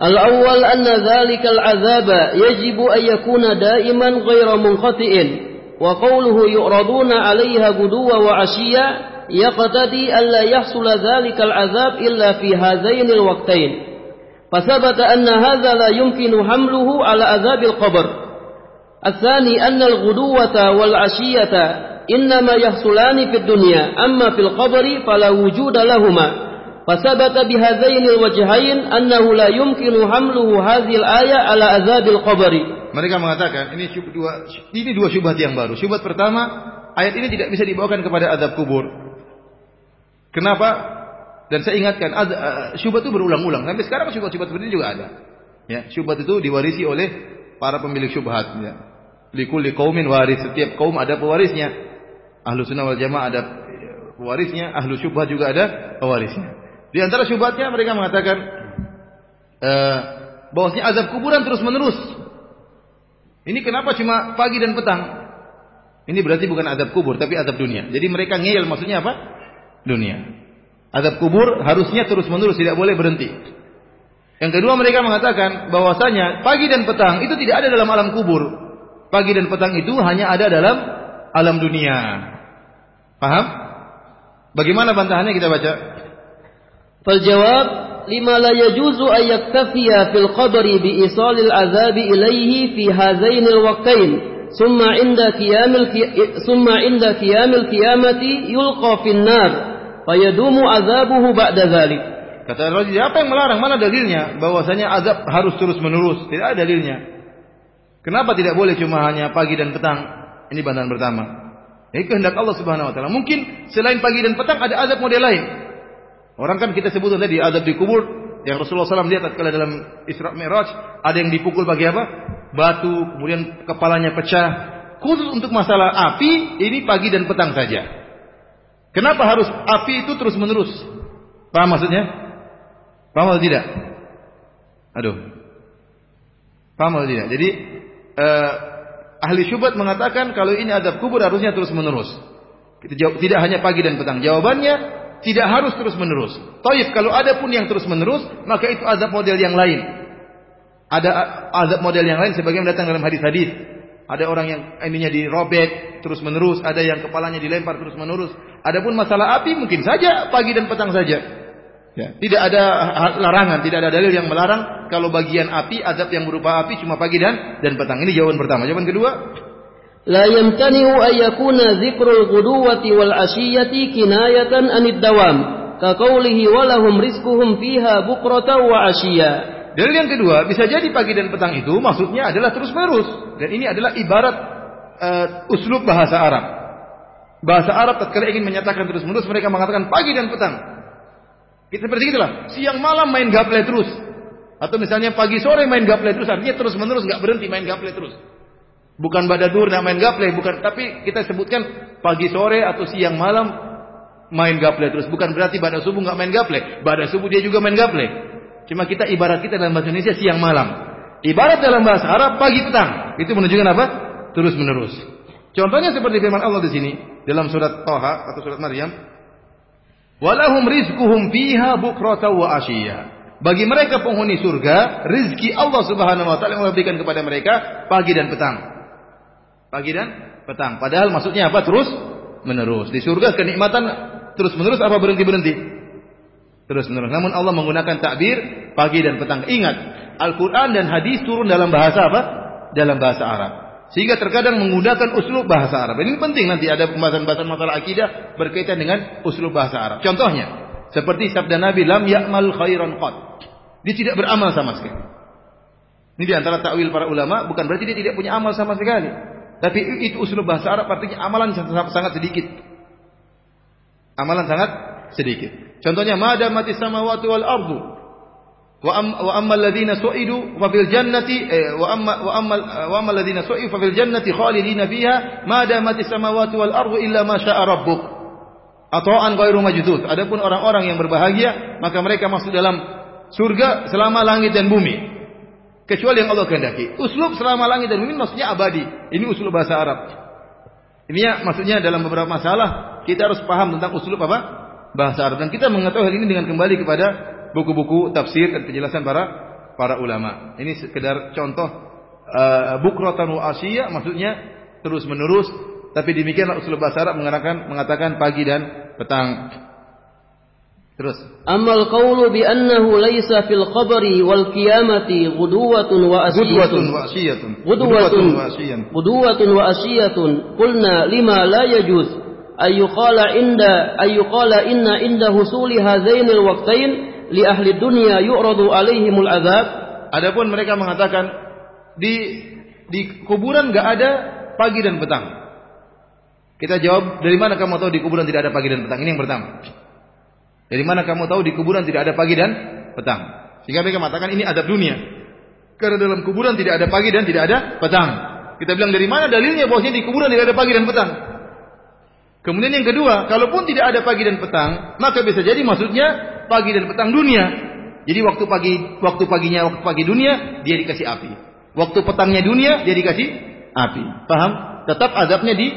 الأول أن ذلك العذاب يجب أن يكون دائما غير منقطع وقوله يعرضون عليها غدوا وعشيا يقتضي ألا يحصل ذلك العذاب إلا في هذين الوقتين فثبت أن هذا لا يمكن حمله على عذاب القبر الثاني أن الغدوة والعشية إنما يحصلان في الدنيا أما في القبر فلا وجود لهما فثبت بهذين الوجهين أنه لا يمكن حمله هذه الآية على عذاب القبر Mereka mengatakan ini dua ini dua syubhat yang baru. Syubhat pertama, ayat ini tidak bisa dibawakan kepada azab kubur. Kenapa? dan saya ingatkan, syubhat itu berulang-ulang. Sampai sekarang syubhat-syubhat seperti ini juga ada. Ya, syubhat itu diwarisi oleh para pemilik syubhat. Ya. Likulli qaumin waris. Setiap kaum ada pewarisnya. Ahlu sunnah wal jamaah ada pewarisnya. Ahlu syubhat juga ada pewarisnya. Di antara syubhatnya mereka mengatakan uh, bahwasanya azab kuburan terus menerus. Ini kenapa cuma pagi dan petang? Ini berarti bukan azab kubur tapi azab dunia. Jadi mereka ngeyel maksudnya apa? Dunia. Adab kubur harusnya terus-menerus tidak boleh berhenti. Yang kedua mereka mengatakan bahwasanya pagi dan petang itu tidak ada dalam alam kubur. Pagi dan petang itu hanya ada dalam alam dunia. Paham? Bagaimana bantahannya kita baca? Faljawab lima la yajuzu yaktafiya fil qabri bi isalil azabi ilaihi fi hazain alwaqtain thumma inda qiyamil thumma inda qiyamil qiyamati yulqa fin nar fayadumu azabuhu ba'da dzalik. Kata Rasul, apa yang melarang? Mana dalilnya bahwasanya azab harus terus menerus? Tidak ada dalilnya. Kenapa tidak boleh cuma hanya pagi dan petang? Ini bantahan pertama. Ini kehendak Allah Subhanahu wa taala. Mungkin selain pagi dan petang ada azab model lain. Orang kan kita sebut tadi azab di kubur yang Rasulullah SAW lihat tatkala dalam Isra Mi'raj ada yang dipukul bagi apa? Batu, kemudian kepalanya pecah. Khusus untuk masalah api ini pagi dan petang saja. Kenapa harus api itu terus menerus? Paham maksudnya? Paham atau tidak? Aduh. Paham atau tidak? Jadi eh, ahli syubhat mengatakan kalau ini adab kubur harusnya terus menerus. Tidak hanya pagi dan petang. Jawabannya tidak harus terus menerus. Taib kalau ada pun yang terus menerus maka itu azab model yang lain. Ada azab model yang lain sebagaimana datang dalam hadis-hadis ada orang yang ininya dirobek terus menerus, ada yang kepalanya dilempar terus menerus. Adapun masalah api mungkin saja pagi dan petang saja. Ya, tidak ada larangan, tidak ada dalil yang melarang kalau bagian api azab yang berupa api cuma pagi dan dan petang. Ini jawaban pertama. Jawaban kedua, لا يمتنع أن يكون ذكر الغدوة والعشية كناية عن الدوام كقوله ولهم رزقهم فيها بكرة وعشيا Dalil yang kedua, bisa jadi pagi dan petang itu maksudnya adalah terus-menerus. Dan ini adalah ibarat uh, uslub bahasa Arab. Bahasa Arab tatkala ingin menyatakan terus-menerus mereka mengatakan pagi dan petang. Kita seperti itulah. Siang malam main gaple terus. Atau misalnya pagi sore main gaple terus artinya terus-menerus nggak berhenti main gaple terus. Bukan badadur dan main gaple, bukan. Tapi kita sebutkan pagi sore atau siang malam main gaple terus. Bukan berarti pada subuh nggak main gaple. Pada subuh dia juga main gaple. Cuma kita ibarat kita dalam bahasa Indonesia siang malam. Ibarat dalam bahasa Arab pagi petang. Itu menunjukkan apa? Terus menerus. Contohnya seperti firman Allah di sini dalam surat Toha atau surat Maryam. Walahum rizquhum fiha bukrata wa asyiya. Bagi mereka penghuni surga, rizki Allah Subhanahu wa taala yang Allah berikan kepada mereka pagi dan petang. Pagi dan petang. Padahal maksudnya apa? Terus menerus. Di surga kenikmatan terus menerus apa berhenti berhenti? Terus menerus. Namun Allah menggunakan takbir pagi dan petang. Ingat, Al-Quran dan hadis turun dalam bahasa apa? Dalam bahasa Arab. Sehingga terkadang menggunakan uslub bahasa Arab. Ini penting nanti ada pembahasan-pembahasan masalah akidah berkaitan dengan uslub bahasa Arab. Contohnya, seperti sabda Nabi, Lam ya'mal khairan qad. Dia tidak beramal sama sekali. Ini di antara takwil para ulama, bukan berarti dia tidak punya amal sama sekali. Tapi itu usul bahasa Arab artinya amalan sangat sedikit. Amalan sangat sedikit. Contohnya mada mati samawati wal ardu wa am wa ammal ladzina su'idu fa fil jannati eh, wa amma wa ammal wa ammal ladzina su'idu fa fil jannati khalidina fiha mada mati samawati wal ardu illa ma syaa rabbuk. Ata'an ghairu majdud. Adapun orang-orang yang berbahagia maka mereka masuk dalam surga selama langit dan bumi kecuali yang Allah kehendaki. Uslub selama langit dan bumi maksudnya abadi. Ini uslub bahasa Arab. Ini ya maksudnya dalam beberapa masalah kita harus paham tentang uslub apa? Bahasa Arab dan kita mengetahui hal ini dengan kembali kepada buku-buku tafsir dan penjelasan para para ulama. Ini sekedar contoh uh, bukratan wa asyiya maksudnya terus menerus tapi demikianlah uslub bahasa Arab mengatakan mengatakan pagi dan petang. Terus. Amal qawlu bi annahu laysa fil qabri wal qiyamati ghuduwatun wa asiyatun. Ghuduwatun wa asiyatun. Ghuduwatun wa asiyatun. Ghuduwatun wa asiyatun. Qulna lima la yajuz ay yuqala inda ay yuqala inna inda husuli hadzain al waqtain li ahli dunya yu'radu alaihimul azab. Adapun mereka mengatakan di di kuburan enggak ada pagi dan petang. Kita jawab, dari mana kamu tahu di kuburan tidak ada pagi dan petang? Ini yang pertama. Dari mana kamu tahu di kuburan tidak ada pagi dan petang? Sehingga mereka mengatakan ini adab dunia. Karena dalam kuburan tidak ada pagi dan tidak ada petang. Kita bilang dari mana dalilnya bahwasanya di kuburan tidak ada pagi dan petang? Kemudian yang kedua, kalaupun tidak ada pagi dan petang, maka bisa jadi maksudnya pagi dan petang dunia. Jadi waktu pagi waktu paginya waktu pagi dunia dia dikasih api. Waktu petangnya dunia dia dikasih api. Paham? Tetap adabnya di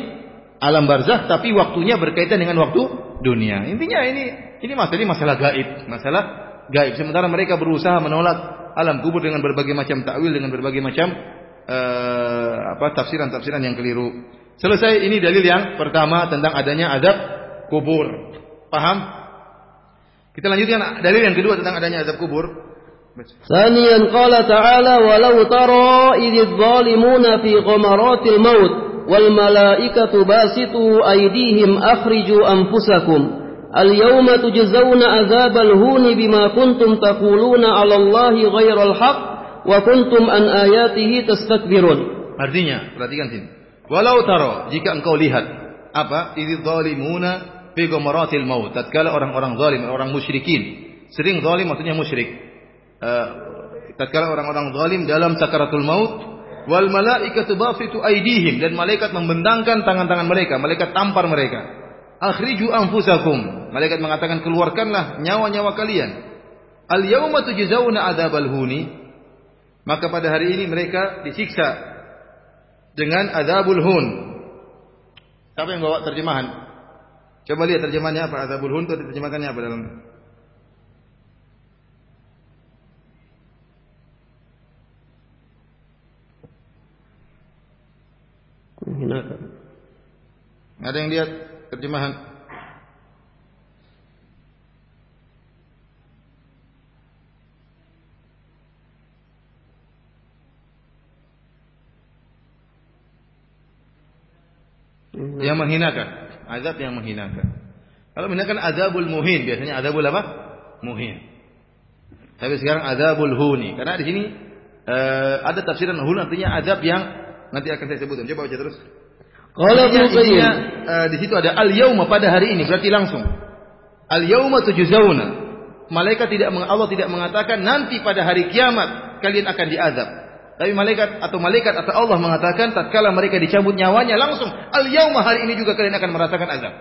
alam barzah tapi waktunya berkaitan dengan waktu dunia. Intinya ini ini masalah ini masalah gaib, masalah gaib. Sementara mereka berusaha menolak alam kubur dengan berbagai macam takwil, dengan berbagai macam uh, apa tafsiran-tafsiran yang keliru. Selesai ini dalil yang pertama tentang adanya adab kubur. Paham? Kita lanjutkan dalil yang kedua tentang adanya adab kubur. ثانيا قال تعالى ولو ترى إذ الظالمون في غمرات الموت والملائكة باسطوا أيديهم أخرجوا أنفسكم اليوم تجزون عذاب الهون بما كنتم تقولون على الله غير الحق وكنتم عن آياته تستكبرون Artinya, perhatikan sini. Walau taro, jika engkau lihat apa? Idz zalimuna fi ghamaratil maut. Tatkala orang-orang zalim, orang musyrikin. Sering zalim maksudnya musyrik. Uh, tatkala orang-orang zalim dalam sakaratul maut wal malaikatu basitu aidihim dan malaikat membentangkan tangan-tangan mereka, malaikat tampar mereka. Akhriju anfusakum. Malaikat mengatakan keluarkanlah nyawa-nyawa kalian. Al yauma tujzauna adzabal huni. Maka pada hari ini mereka disiksa dengan adzabul hun. Siapa yang bawa terjemahan? Coba lihat terjemahannya apa adzabul hun itu terjemahkannya apa dalam Ada yang lihat terjemahan Yang menghinakan. Azab yang menghinakan. Kalau menghinakan azabul muhin, biasanya azabul apa? Muhin. Tapi sekarang azabul huni. Karena di sini uh, ada tafsiran hun artinya azab yang nanti akan saya sebutkan. Coba baca terus. Kalau isinya, uh, di situ ada al yauma pada hari ini berarti langsung. Al yauma tujzauna. Malaikat tidak Allah tidak mengatakan nanti pada hari kiamat kalian akan diazab. Tapi malaikat atau malaikat atau Allah mengatakan tatkala mereka dicabut nyawanya langsung al yauma hari ini juga kalian akan merasakan azab.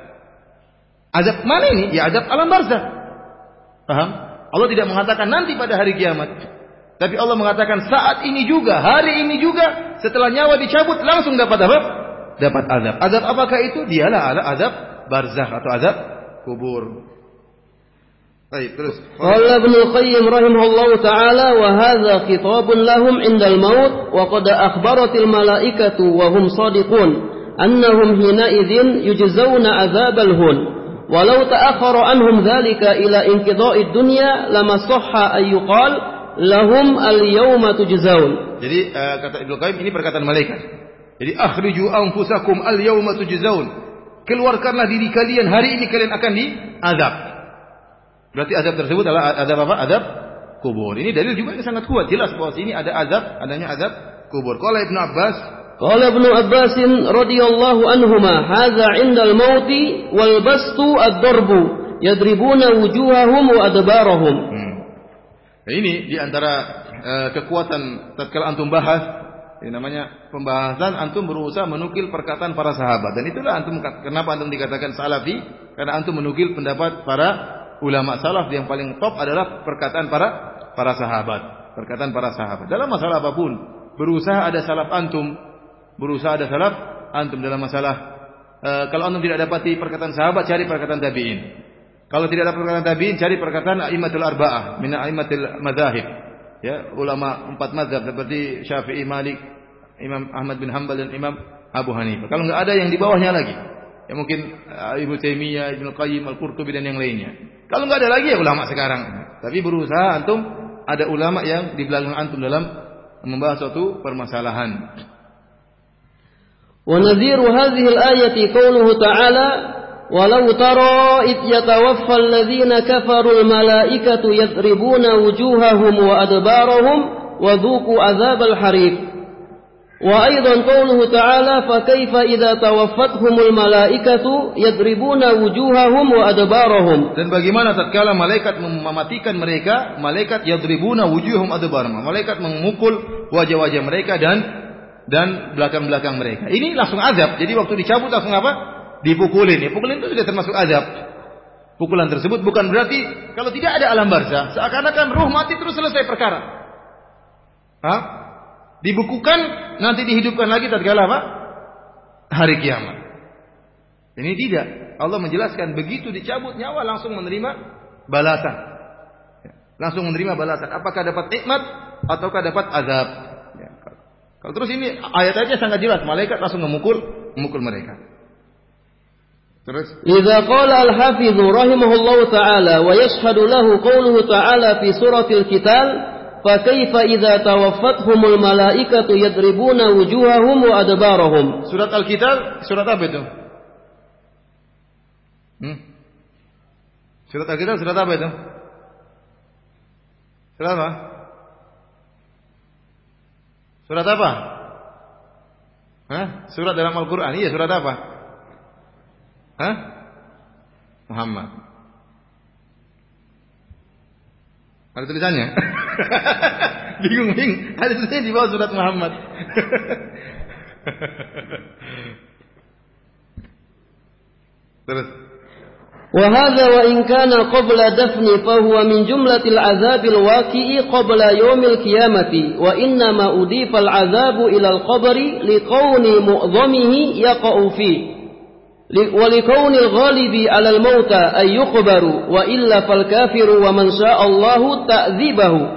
Azab mana ini? Ya azab alam barzah. Paham? Allah tidak mengatakan nanti pada hari kiamat. Tapi Allah mengatakan saat ini juga, hari ini juga, setelah nyawa dicabut langsung dapat apa? Dapat azab. Azab apakah itu? Dialah azab barzakh atau azab kubur. Baik, terus. Qala Ibnu Qayyim rahimahullahu taala wa hadza khitabun lahum indal maut wa qad akhbaratil malaikatu wa hum sadiqun annahum hina idzin yujzauna adzabal hun walau ta'akhkhara anhum dzalika ila inqidha'id dunya lama sahha tujzaun. Jadi uh, kata Ibnu Qayyim ini perkataan malaikat. Jadi akhriju anfusakum al-yawma tujzaun. Keluarkanlah diri kalian hari ini kalian akan diazab. Berarti azab tersebut adalah azab apa? Azab kubur. Ini dalil juga yang sangat kuat. Jelas bahwa ini ada azab, adanya azab kubur. kalau Ibnu Abbas kalau Ibnu Abbas radhiyallahu anhuma, ma hazain al-maut wal bastu ad-darbu, yadribuna wujuhahum wa adbarahum." Hmm. Nah, ini di antara uh, eh, kekuatan tatkala antum bahas ini namanya pembahasan antum berusaha menukil perkataan para sahabat dan itulah antum kenapa antum dikatakan salafi karena antum menukil pendapat para ulama salaf yang paling top adalah perkataan para para sahabat perkataan para sahabat dalam masalah apa pun berusaha ada salaf antum berusaha ada salaf antum dalam masalah uh, kalau antum tidak dapati perkataan sahabat cari perkataan tabi'in. Kalau tidak ada perkataan tabi'in cari perkataan aimatul arba'ah min aimatil madzahib. Ya, ulama empat mazhab seperti Syafi'i, Malik, Imam Ahmad bin Hanbal dan Imam Abu Hanifah. Kalau enggak ada yang di bawahnya lagi. Ya mungkin uh, Ibnu Taimiyah, Ibnu Qayyim, Al-Qurtubi dan yang lainnya. Kalau enggak ada lagi ya ulama sekarang. Tapi berusaha antum ada ulama yang di belakang antum dalam membahas suatu permasalahan. ونذير هذه الآية قوله تعالى ولو ترى إذ al-malaikatu yadribuna wujuhahum wa adbarahum wa وذوقوا adzabal الحريق وأيضا قوله تعالى فكيف إذا توفتهم الملائكة يضربون وجوههم وأدبارهم dan bagaimana tatkala malaikat mematikan mereka malaikat yadribuna wujuhum adbarahum malaikat memukul wajah-wajah mereka dan dan belakang-belakang mereka. Ini langsung azab. Jadi waktu dicabut langsung apa? Dipukulin. Ya, pukulin itu sudah termasuk azab. Pukulan tersebut bukan berarti kalau tidak ada alam barzah, seakan-akan ruh mati terus selesai perkara. Hah? Dibukukan nanti dihidupkan lagi tatkala apa? Hari kiamat. Ini tidak. Allah menjelaskan begitu dicabut nyawa langsung menerima balasan. Langsung menerima balasan. Apakah dapat nikmat ataukah dapat azab? Kalau terus ini ayat aja sangat jelas, malaikat langsung memukul memukul mereka. Terus Idza qala al-hafiz rahimahullahu taala wa yashhadu lahu qawluhu taala fi suratil fa kaifa idza tawaffathumul malaikatu wujuhahum wa adbarahum. Surat Al-Qital surat apa itu? Hmm? Surat Al-Qital surat apa itu? Surat apa? Surat apa? Hah? Surat dalam Al-Quran. Iya, surat apa? Hah? Muhammad. Ada tulisannya? bingung, bingung. Ada tulisannya di bawah surat Muhammad. Terus. وهذا وإن كان قبل دفن فهو من جملة العذاب الواقع قبل يوم القيامة وإنما أضيف العذاب إلى القبر لكون معظمه يقع فيه ولكون الغالب على الموتى أن يخبر وإلا فالكافر ومن شاء الله تأذيبه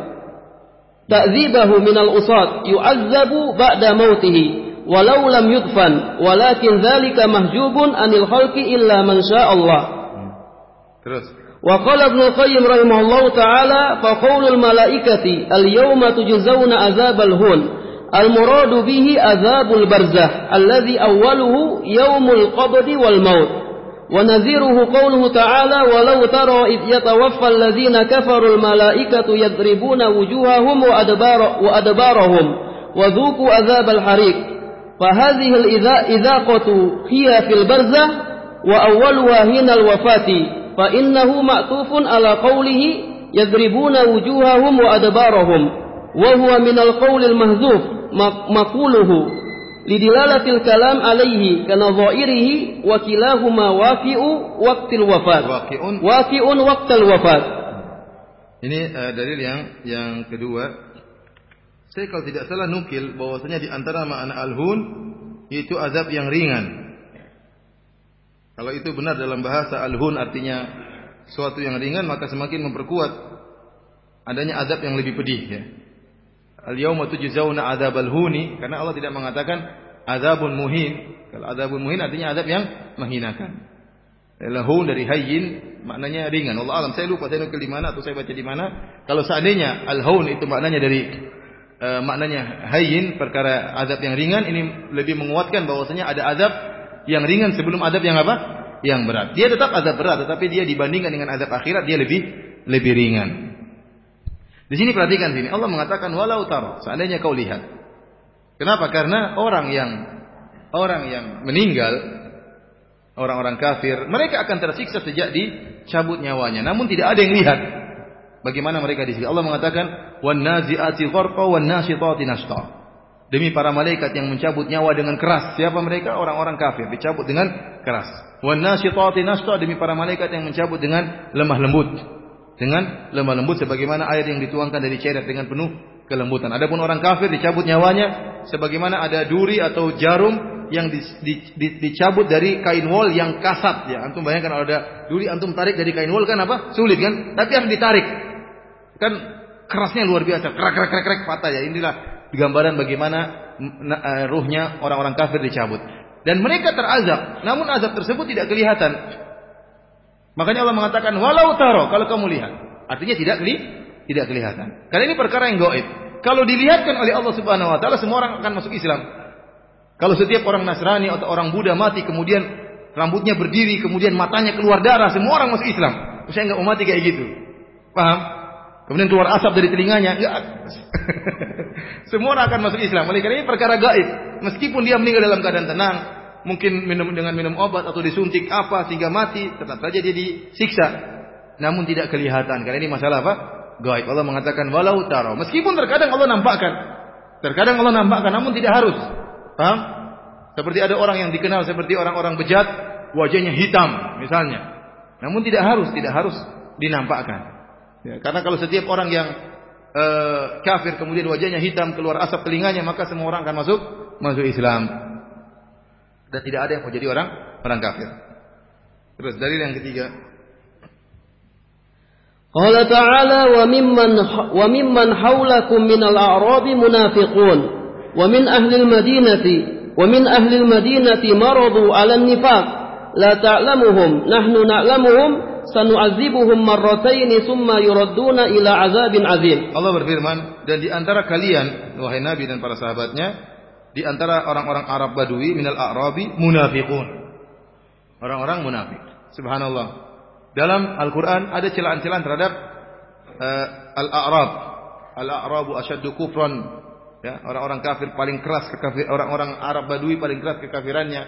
تأذيبه من الأصاة يعذب بعد موته ولو لم يدفن ولكن ذلك مهجوب عن الخلق إلا من شاء الله. وقال ابن القيم رحمه الله تعالى فقول الملائكة اليوم تجزون عذاب الهون المراد به عذاب البرزخ الذي أوله يوم القبض والموت. ونذيره قوله تعالى ولو ترى إذ يتوفى الذين كفروا الملائكة يضربون وجوههم وأدبار وأدبارهم وذوقوا عذاب الحريق. فهذه الإذاقة هي في البرزة وأولها هنا الوفاة. فإنه معطوف على قوله يضربون وجوههم وأدبارهم. وهو من القول المهذوف مقوله lidilalatil kalam alaihi kana dhairihi wa kilahuma waqi'u waqtil wafat Waqi'un waqi'un waqtal wafat Ini uh, dalil yang yang kedua. Saya kalau tidak salah nukil bahwasanya di antara makna al-hun itu azab yang ringan. Kalau itu benar dalam bahasa al-hun artinya suatu yang ringan maka semakin memperkuat adanya azab yang lebih pedih ya. Al-yawma tujzauna adzabal huni karena Allah tidak mengatakan azabun muhin. Kalau azabun muhin artinya azab yang menghinakan. Lahun dari hayyin maknanya ringan. Allah alam saya lupa saya nukil di mana atau saya baca di mana. Kalau seandainya al-haun itu maknanya dari uh, maknanya hayyin perkara azab yang ringan ini lebih menguatkan bahwasanya ada azab yang ringan sebelum azab yang apa? Yang berat. Dia tetap azab berat tetapi dia dibandingkan dengan azab akhirat dia lebih lebih ringan. Di sini perhatikan sini. Allah mengatakan walau tar, seandainya kau lihat. Kenapa? Karena orang yang orang yang meninggal orang-orang kafir, mereka akan tersiksa sejak dicabut nyawanya. Namun tidak ada yang lihat bagaimana mereka di sini. Allah mengatakan wan nazi'ati gharqa wan nashitati nashta. Demi para malaikat yang mencabut nyawa dengan keras. Siapa mereka? Orang-orang kafir dicabut dengan keras. Wan nashitati nashta demi para malaikat yang mencabut dengan lemah lembut dengan lemah lembut sebagaimana air yang dituangkan dari ceret dengan penuh kelembutan. Adapun orang kafir dicabut nyawanya sebagaimana ada duri atau jarum yang di, di, di, dicabut dari kain wol yang kasat ya. Antum bayangkan kalau ada duri antum tarik dari kain wol kan apa? Sulit kan? Tapi harus ditarik. Kan kerasnya luar biasa. Krak krak krak krak patah ya. Inilah gambaran bagaimana uh, ruhnya orang-orang kafir dicabut. Dan mereka terazab, namun azab tersebut tidak kelihatan. Makanya Allah mengatakan walau taro kalau kamu lihat. Artinya tidak keli tidak kelihatan. Karena ini perkara yang gaib. Kalau dilihatkan oleh Allah Subhanahu wa taala semua orang akan masuk Islam. Kalau setiap orang Nasrani atau orang Buddha mati kemudian rambutnya berdiri, kemudian matanya keluar darah, semua orang masuk Islam. Saya enggak mau kayak gitu. Paham? Kemudian keluar asap dari telinganya, enggak. semua orang akan masuk Islam. Oleh karena ini perkara gaib. Meskipun dia meninggal dalam keadaan tenang, mungkin minum dengan minum obat atau disuntik apa sehingga mati, tetap saja dia disiksa. Namun tidak kelihatan. Karena ini masalah apa? Gaib. Allah mengatakan walau taro. Meskipun terkadang Allah nampakkan. Terkadang Allah nampakkan namun tidak harus. Paham? Seperti ada orang yang dikenal seperti orang-orang bejat, wajahnya hitam misalnya. Namun tidak harus, tidak harus dinampakkan. Ya, karena kalau setiap orang yang uh, kafir kemudian wajahnya hitam keluar asap telinganya maka semua orang akan masuk masuk Islam dan tidak ada yang mau jadi orang orang kafir. Terus dalil yang ketiga. Qala ta'ala wa mimman wa mimman haulakum minal a'rabi munafiqun wa min ahli al-madinati wa min ahli al-madinati maradu 'ala an-nifaq la ta'lamuhum nahnu na'lamuhum sanu'adzibuhum marrataini thumma yuradduna ila 'adzabin 'adzim. Allah berfirman dan di antara kalian wahai nabi dan para sahabatnya di antara orang-orang Arab Badui minal A'rabi munafiqun. Orang-orang munafik. Subhanallah. Dalam Al-Qur'an ada celaan-celaan terhadap uh, Al-A'rab. Al-A'rabu asyaddu kufran. Ya, orang-orang kafir paling keras kekafir orang-orang Arab Badui paling keras kekafirannya.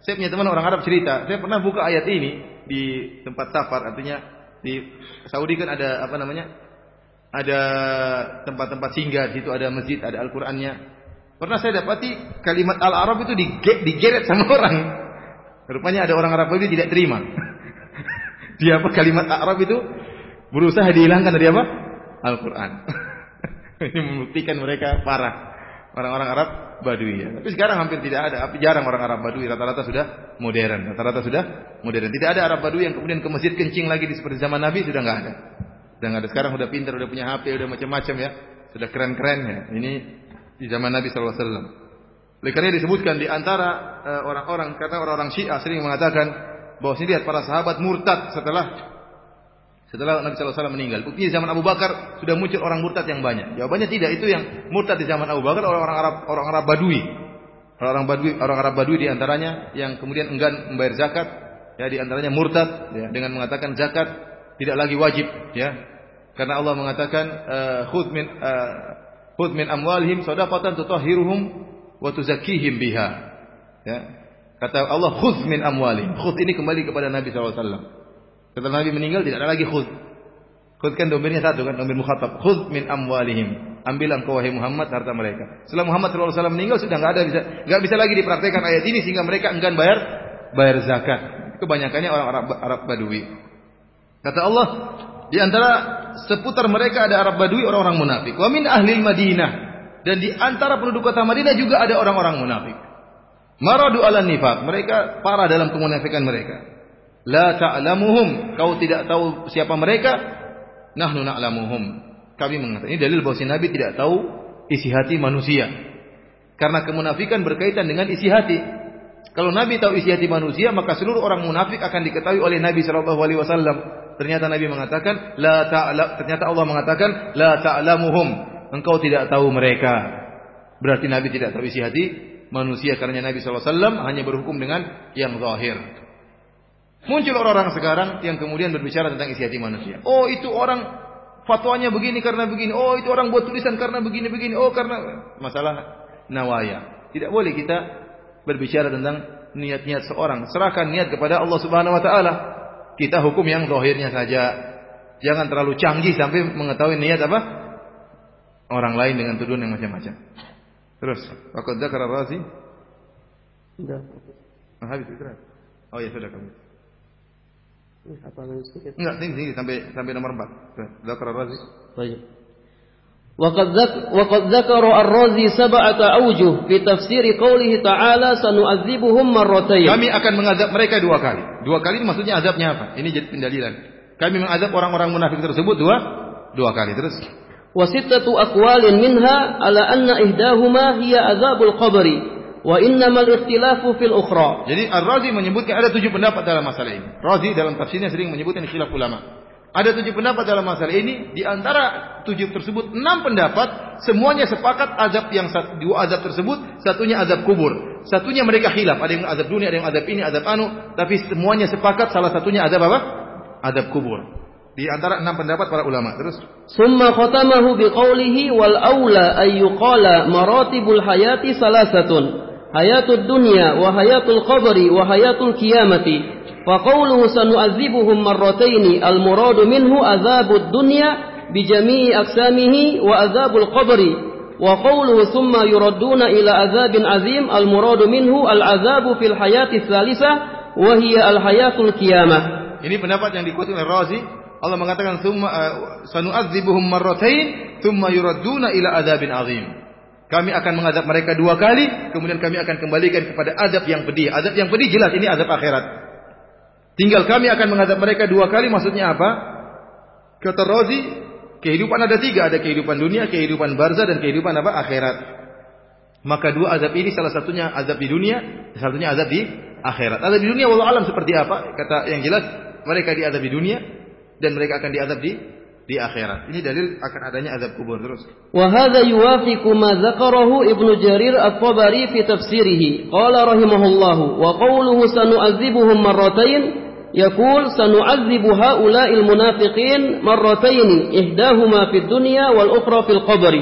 Saya punya teman orang Arab cerita, saya pernah buka ayat ini di tempat safar, artinya di Saudi kan ada apa namanya? Ada tempat-tempat singgah, di situ ada masjid, ada Al-Qur'annya. Pernah saya dapati kalimat al-Arab itu digeret sama orang. Rupanya ada orang Arab itu tidak terima. Dia apa kalimat Arab itu berusaha dihilangkan dari apa? Al-Quran. Ini membuktikan mereka parah. Orang-orang Arab Badui ya. Tapi sekarang hampir tidak ada. Tapi jarang orang Arab Badui. Rata-rata sudah modern. Rata-rata sudah modern. Tidak ada Arab Badui yang kemudian ke masjid kencing lagi di seperti zaman Nabi sudah nggak ada. Sudah nggak ada. Sekarang sudah pintar, sudah punya HP, sudah macam-macam ya. Sudah keren-keren ya. Ini di zaman Nabi SAW. Oleh karena disebutkan di antara eh, orang-orang kata orang-orang Syiah sering mengatakan bahwa sini lihat para sahabat murtad setelah setelah Nabi SAW meninggal. Bukti di zaman Abu Bakar sudah muncul orang murtad yang banyak. Jawabannya tidak. Itu yang murtad di zaman Abu Bakar orang-orang Arab, orang Arab Badui. Orang-orang Badui, orang Arab Badui di antaranya yang kemudian enggan membayar zakat, ya di antaranya murtad ya, dengan mengatakan zakat tidak lagi wajib, ya. Karena Allah mengatakan uh, khudh min uh, khudh min amwalihim shadaqatan tutahhiruhum wa tuzakkihim biha. Ya. Kata Allah khudh min amwalihim. Khudh ini kembali kepada Nabi SAW. Setelah Nabi meninggal tidak ada lagi khudh. Khudh kan domirnya satu kan, domir mukhatab. Khudh min amwalihim. Ambil engkau wahai Muhammad harta mereka. Setelah Muhammad SAW meninggal sudah nggak ada bisa nggak bisa lagi dipraktekkan ayat ini sehingga mereka enggan bayar bayar zakat. Kebanyakannya orang Arab, Arab Badui. Kata Allah, di antara seputar mereka ada Arab Badui orang-orang munafik. Wa min ahli Madinah dan di antara penduduk kota Madinah juga ada orang-orang munafik. Maradu ala nifaq. Mereka parah dalam kemunafikan mereka. La ta'lamuhum. Kau tidak tahu siapa mereka? Nahnu na'lamuhum. Kami mengatakan ini dalil bahwa si Nabi tidak tahu isi hati manusia. Karena kemunafikan berkaitan dengan isi hati. Kalau Nabi tahu isi hati manusia, maka seluruh orang munafik akan diketahui oleh Nabi Shallallahu Alaihi Wasallam. Ternyata Nabi mengatakan, la ta'ala, ternyata Allah mengatakan, la ta'lamuhum. Engkau tidak tahu mereka. Berarti Nabi tidak tahu isi hati manusia karena Nabi SAW hanya berhukum dengan yang zahir. Muncul orang-orang sekarang yang kemudian berbicara tentang isi hati manusia. Oh itu orang fatwanya begini karena begini. Oh itu orang buat tulisan karena begini begini. Oh karena masalah nawaya. Tidak boleh kita berbicara tentang niat-niat seorang. Serahkan niat kepada Allah Subhanahu Wa Taala. Kita hukum yang zahirnya saja. Jangan terlalu canggih sampai mengetahui niat apa orang lain dengan tuduhan yang macam-macam. Terus, Waqad dzakara Razi? Sudah. Ah, habis istirahat. Oh ya sudah kamu. Apa lagi sedikit? Enggak, sini sini sampai sampai nomor 4. Dzakara Razi. Baik. وقد ذك وقد ذكر الرازي سبعة أوجه في تفسير قوله تعالى سنعذبهم مرتين. Kami akan mengadab mereka dua kali. Dua kali ini maksudnya azabnya apa? Ini jadi pendalilan. Kami mengadab orang-orang munafik tersebut dua dua kali. Terus وستة أقوال منها على أن إحداهما هي عذاب القبر وإنما الاختلاف في الأخرى Jadi Ar-Razi menyebutkan ada tujuh pendapat dalam masalah ini. Razi dalam tafsirnya sering menyebutkan khilaf ulama. Ada tujuh pendapat dalam masalah ini. Di antara tujuh tersebut, enam pendapat. Semuanya sepakat azab yang dua azab tersebut. Satunya azab kubur. Satunya mereka hilaf. Ada yang azab dunia, ada yang azab ini, azab anu. Tapi semuanya sepakat salah satunya azab apa? Azab kubur. Di antara enam pendapat para ulama. Terus. Summa khatamahu biqaulihi wal awla ayyuqala maratibul hayati salasatun. Hayatul dunya wahayatul qabri wahayatul kiamati. فقوله سنعذبهم مرتين المراد منه أذاب الدنيا بجميع أقسامه وأذاب القبر وقوله ثم يردون إلى أذاب عظيم المراد منه العذاب في الحياة الثالثة وهي الحياة الكيامة. Ini pendapat yang dikutip oleh Razi. Allah mengatakan summa eh, sanu'adzibuhum marratain thumma yuradduna ila adzabin azim. Kami akan mengadap mereka dua kali, kemudian kami akan kembalikan kepada azab yang pedih. Azab yang pedih jelas ini azab akhirat. Tinggal kami akan menghadap mereka dua kali maksudnya apa? Kata Rozi, kehidupan ada tiga, ada kehidupan dunia, kehidupan barza dan kehidupan apa? akhirat. Maka dua azab ini salah satunya azab di dunia, salah satunya azab di akhirat. Azab di dunia walau alam seperti apa? Kata yang jelas mereka di azab di dunia dan mereka akan diazab di di akhirat. Ini dalil akan adanya azab kubur terus. Wa hadza yuwafiqu ma dzakarahu Ibnu Jarir At-Tabari fi tafsirih. Qala rahimahullahu wa qawluhu sanu'adzibuhum marratain يقول سنعذب هؤلاء المنافقين مرتين إهداهما في الدنيا والأخرى في القبر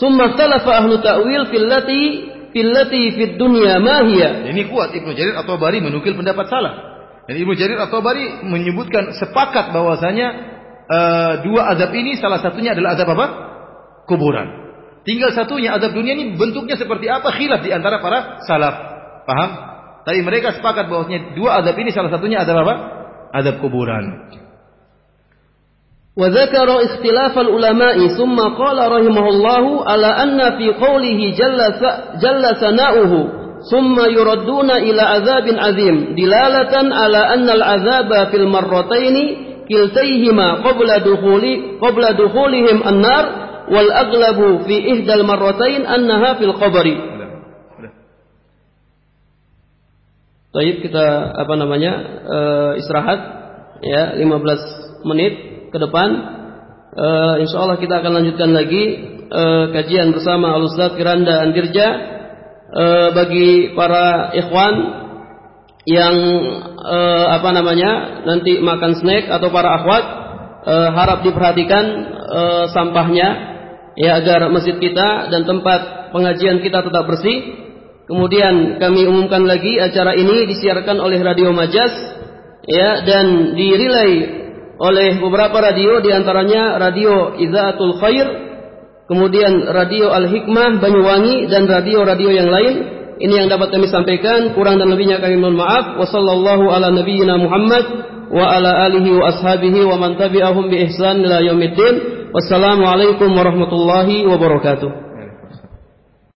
ثم اختلف أهل تأويل في التي في التي في الدنيا ما هي hiya. Ini kuat Ibnu Jarir atau Bari menukil pendapat salah. Dan Ibnu Jarir atau Bari menyebutkan sepakat bahwasanya uh, dua azab ini salah satunya adalah azab apa? Kuburan. Tinggal satunya azab dunia ini bentuknya seperti apa khilaf di antara para salaf. Paham? Tapi mereka sepakat bahwasanya dua azab ini salah satunya adalah apa? Azab kuburan. وذكر اختلاف العلماء ثم قال رحمه الله على أن في قوله جل, جل ثناؤه ثم يردون إلى عذاب عظيم دلالة على أن العذاب في المرتين كلتيهما قبل دخول قبل دخولهم النار والأغلب في إحدى المرتين أنها في القبر Baik kita apa namanya uh, istirahat ya 15 menit ke depan. Uh, insya Allah kita akan lanjutkan lagi uh, kajian bersama Al Ustaz Kiranda Andirja uh, bagi para ikhwan yang uh, apa namanya nanti makan snack atau para akhwat uh, harap diperhatikan uh, sampahnya ya agar masjid kita dan tempat pengajian kita tetap bersih. Kemudian kami umumkan lagi acara ini disiarkan oleh Radio Majas ya dan dirilai oleh beberapa radio di antaranya radio Izaatul Khair, kemudian radio Al Hikmah Banyuwangi dan radio-radio yang lain. Ini yang dapat kami sampaikan. Kurang dan lebihnya kami mohon maaf. Wassallallahu ala nabiyyina Muhammad wa ala alihi wa ashabihi wa man tabi'ahum bi ihsan ila yaumiddin. Wassalamualaikum warahmatullahi wabarakatuh.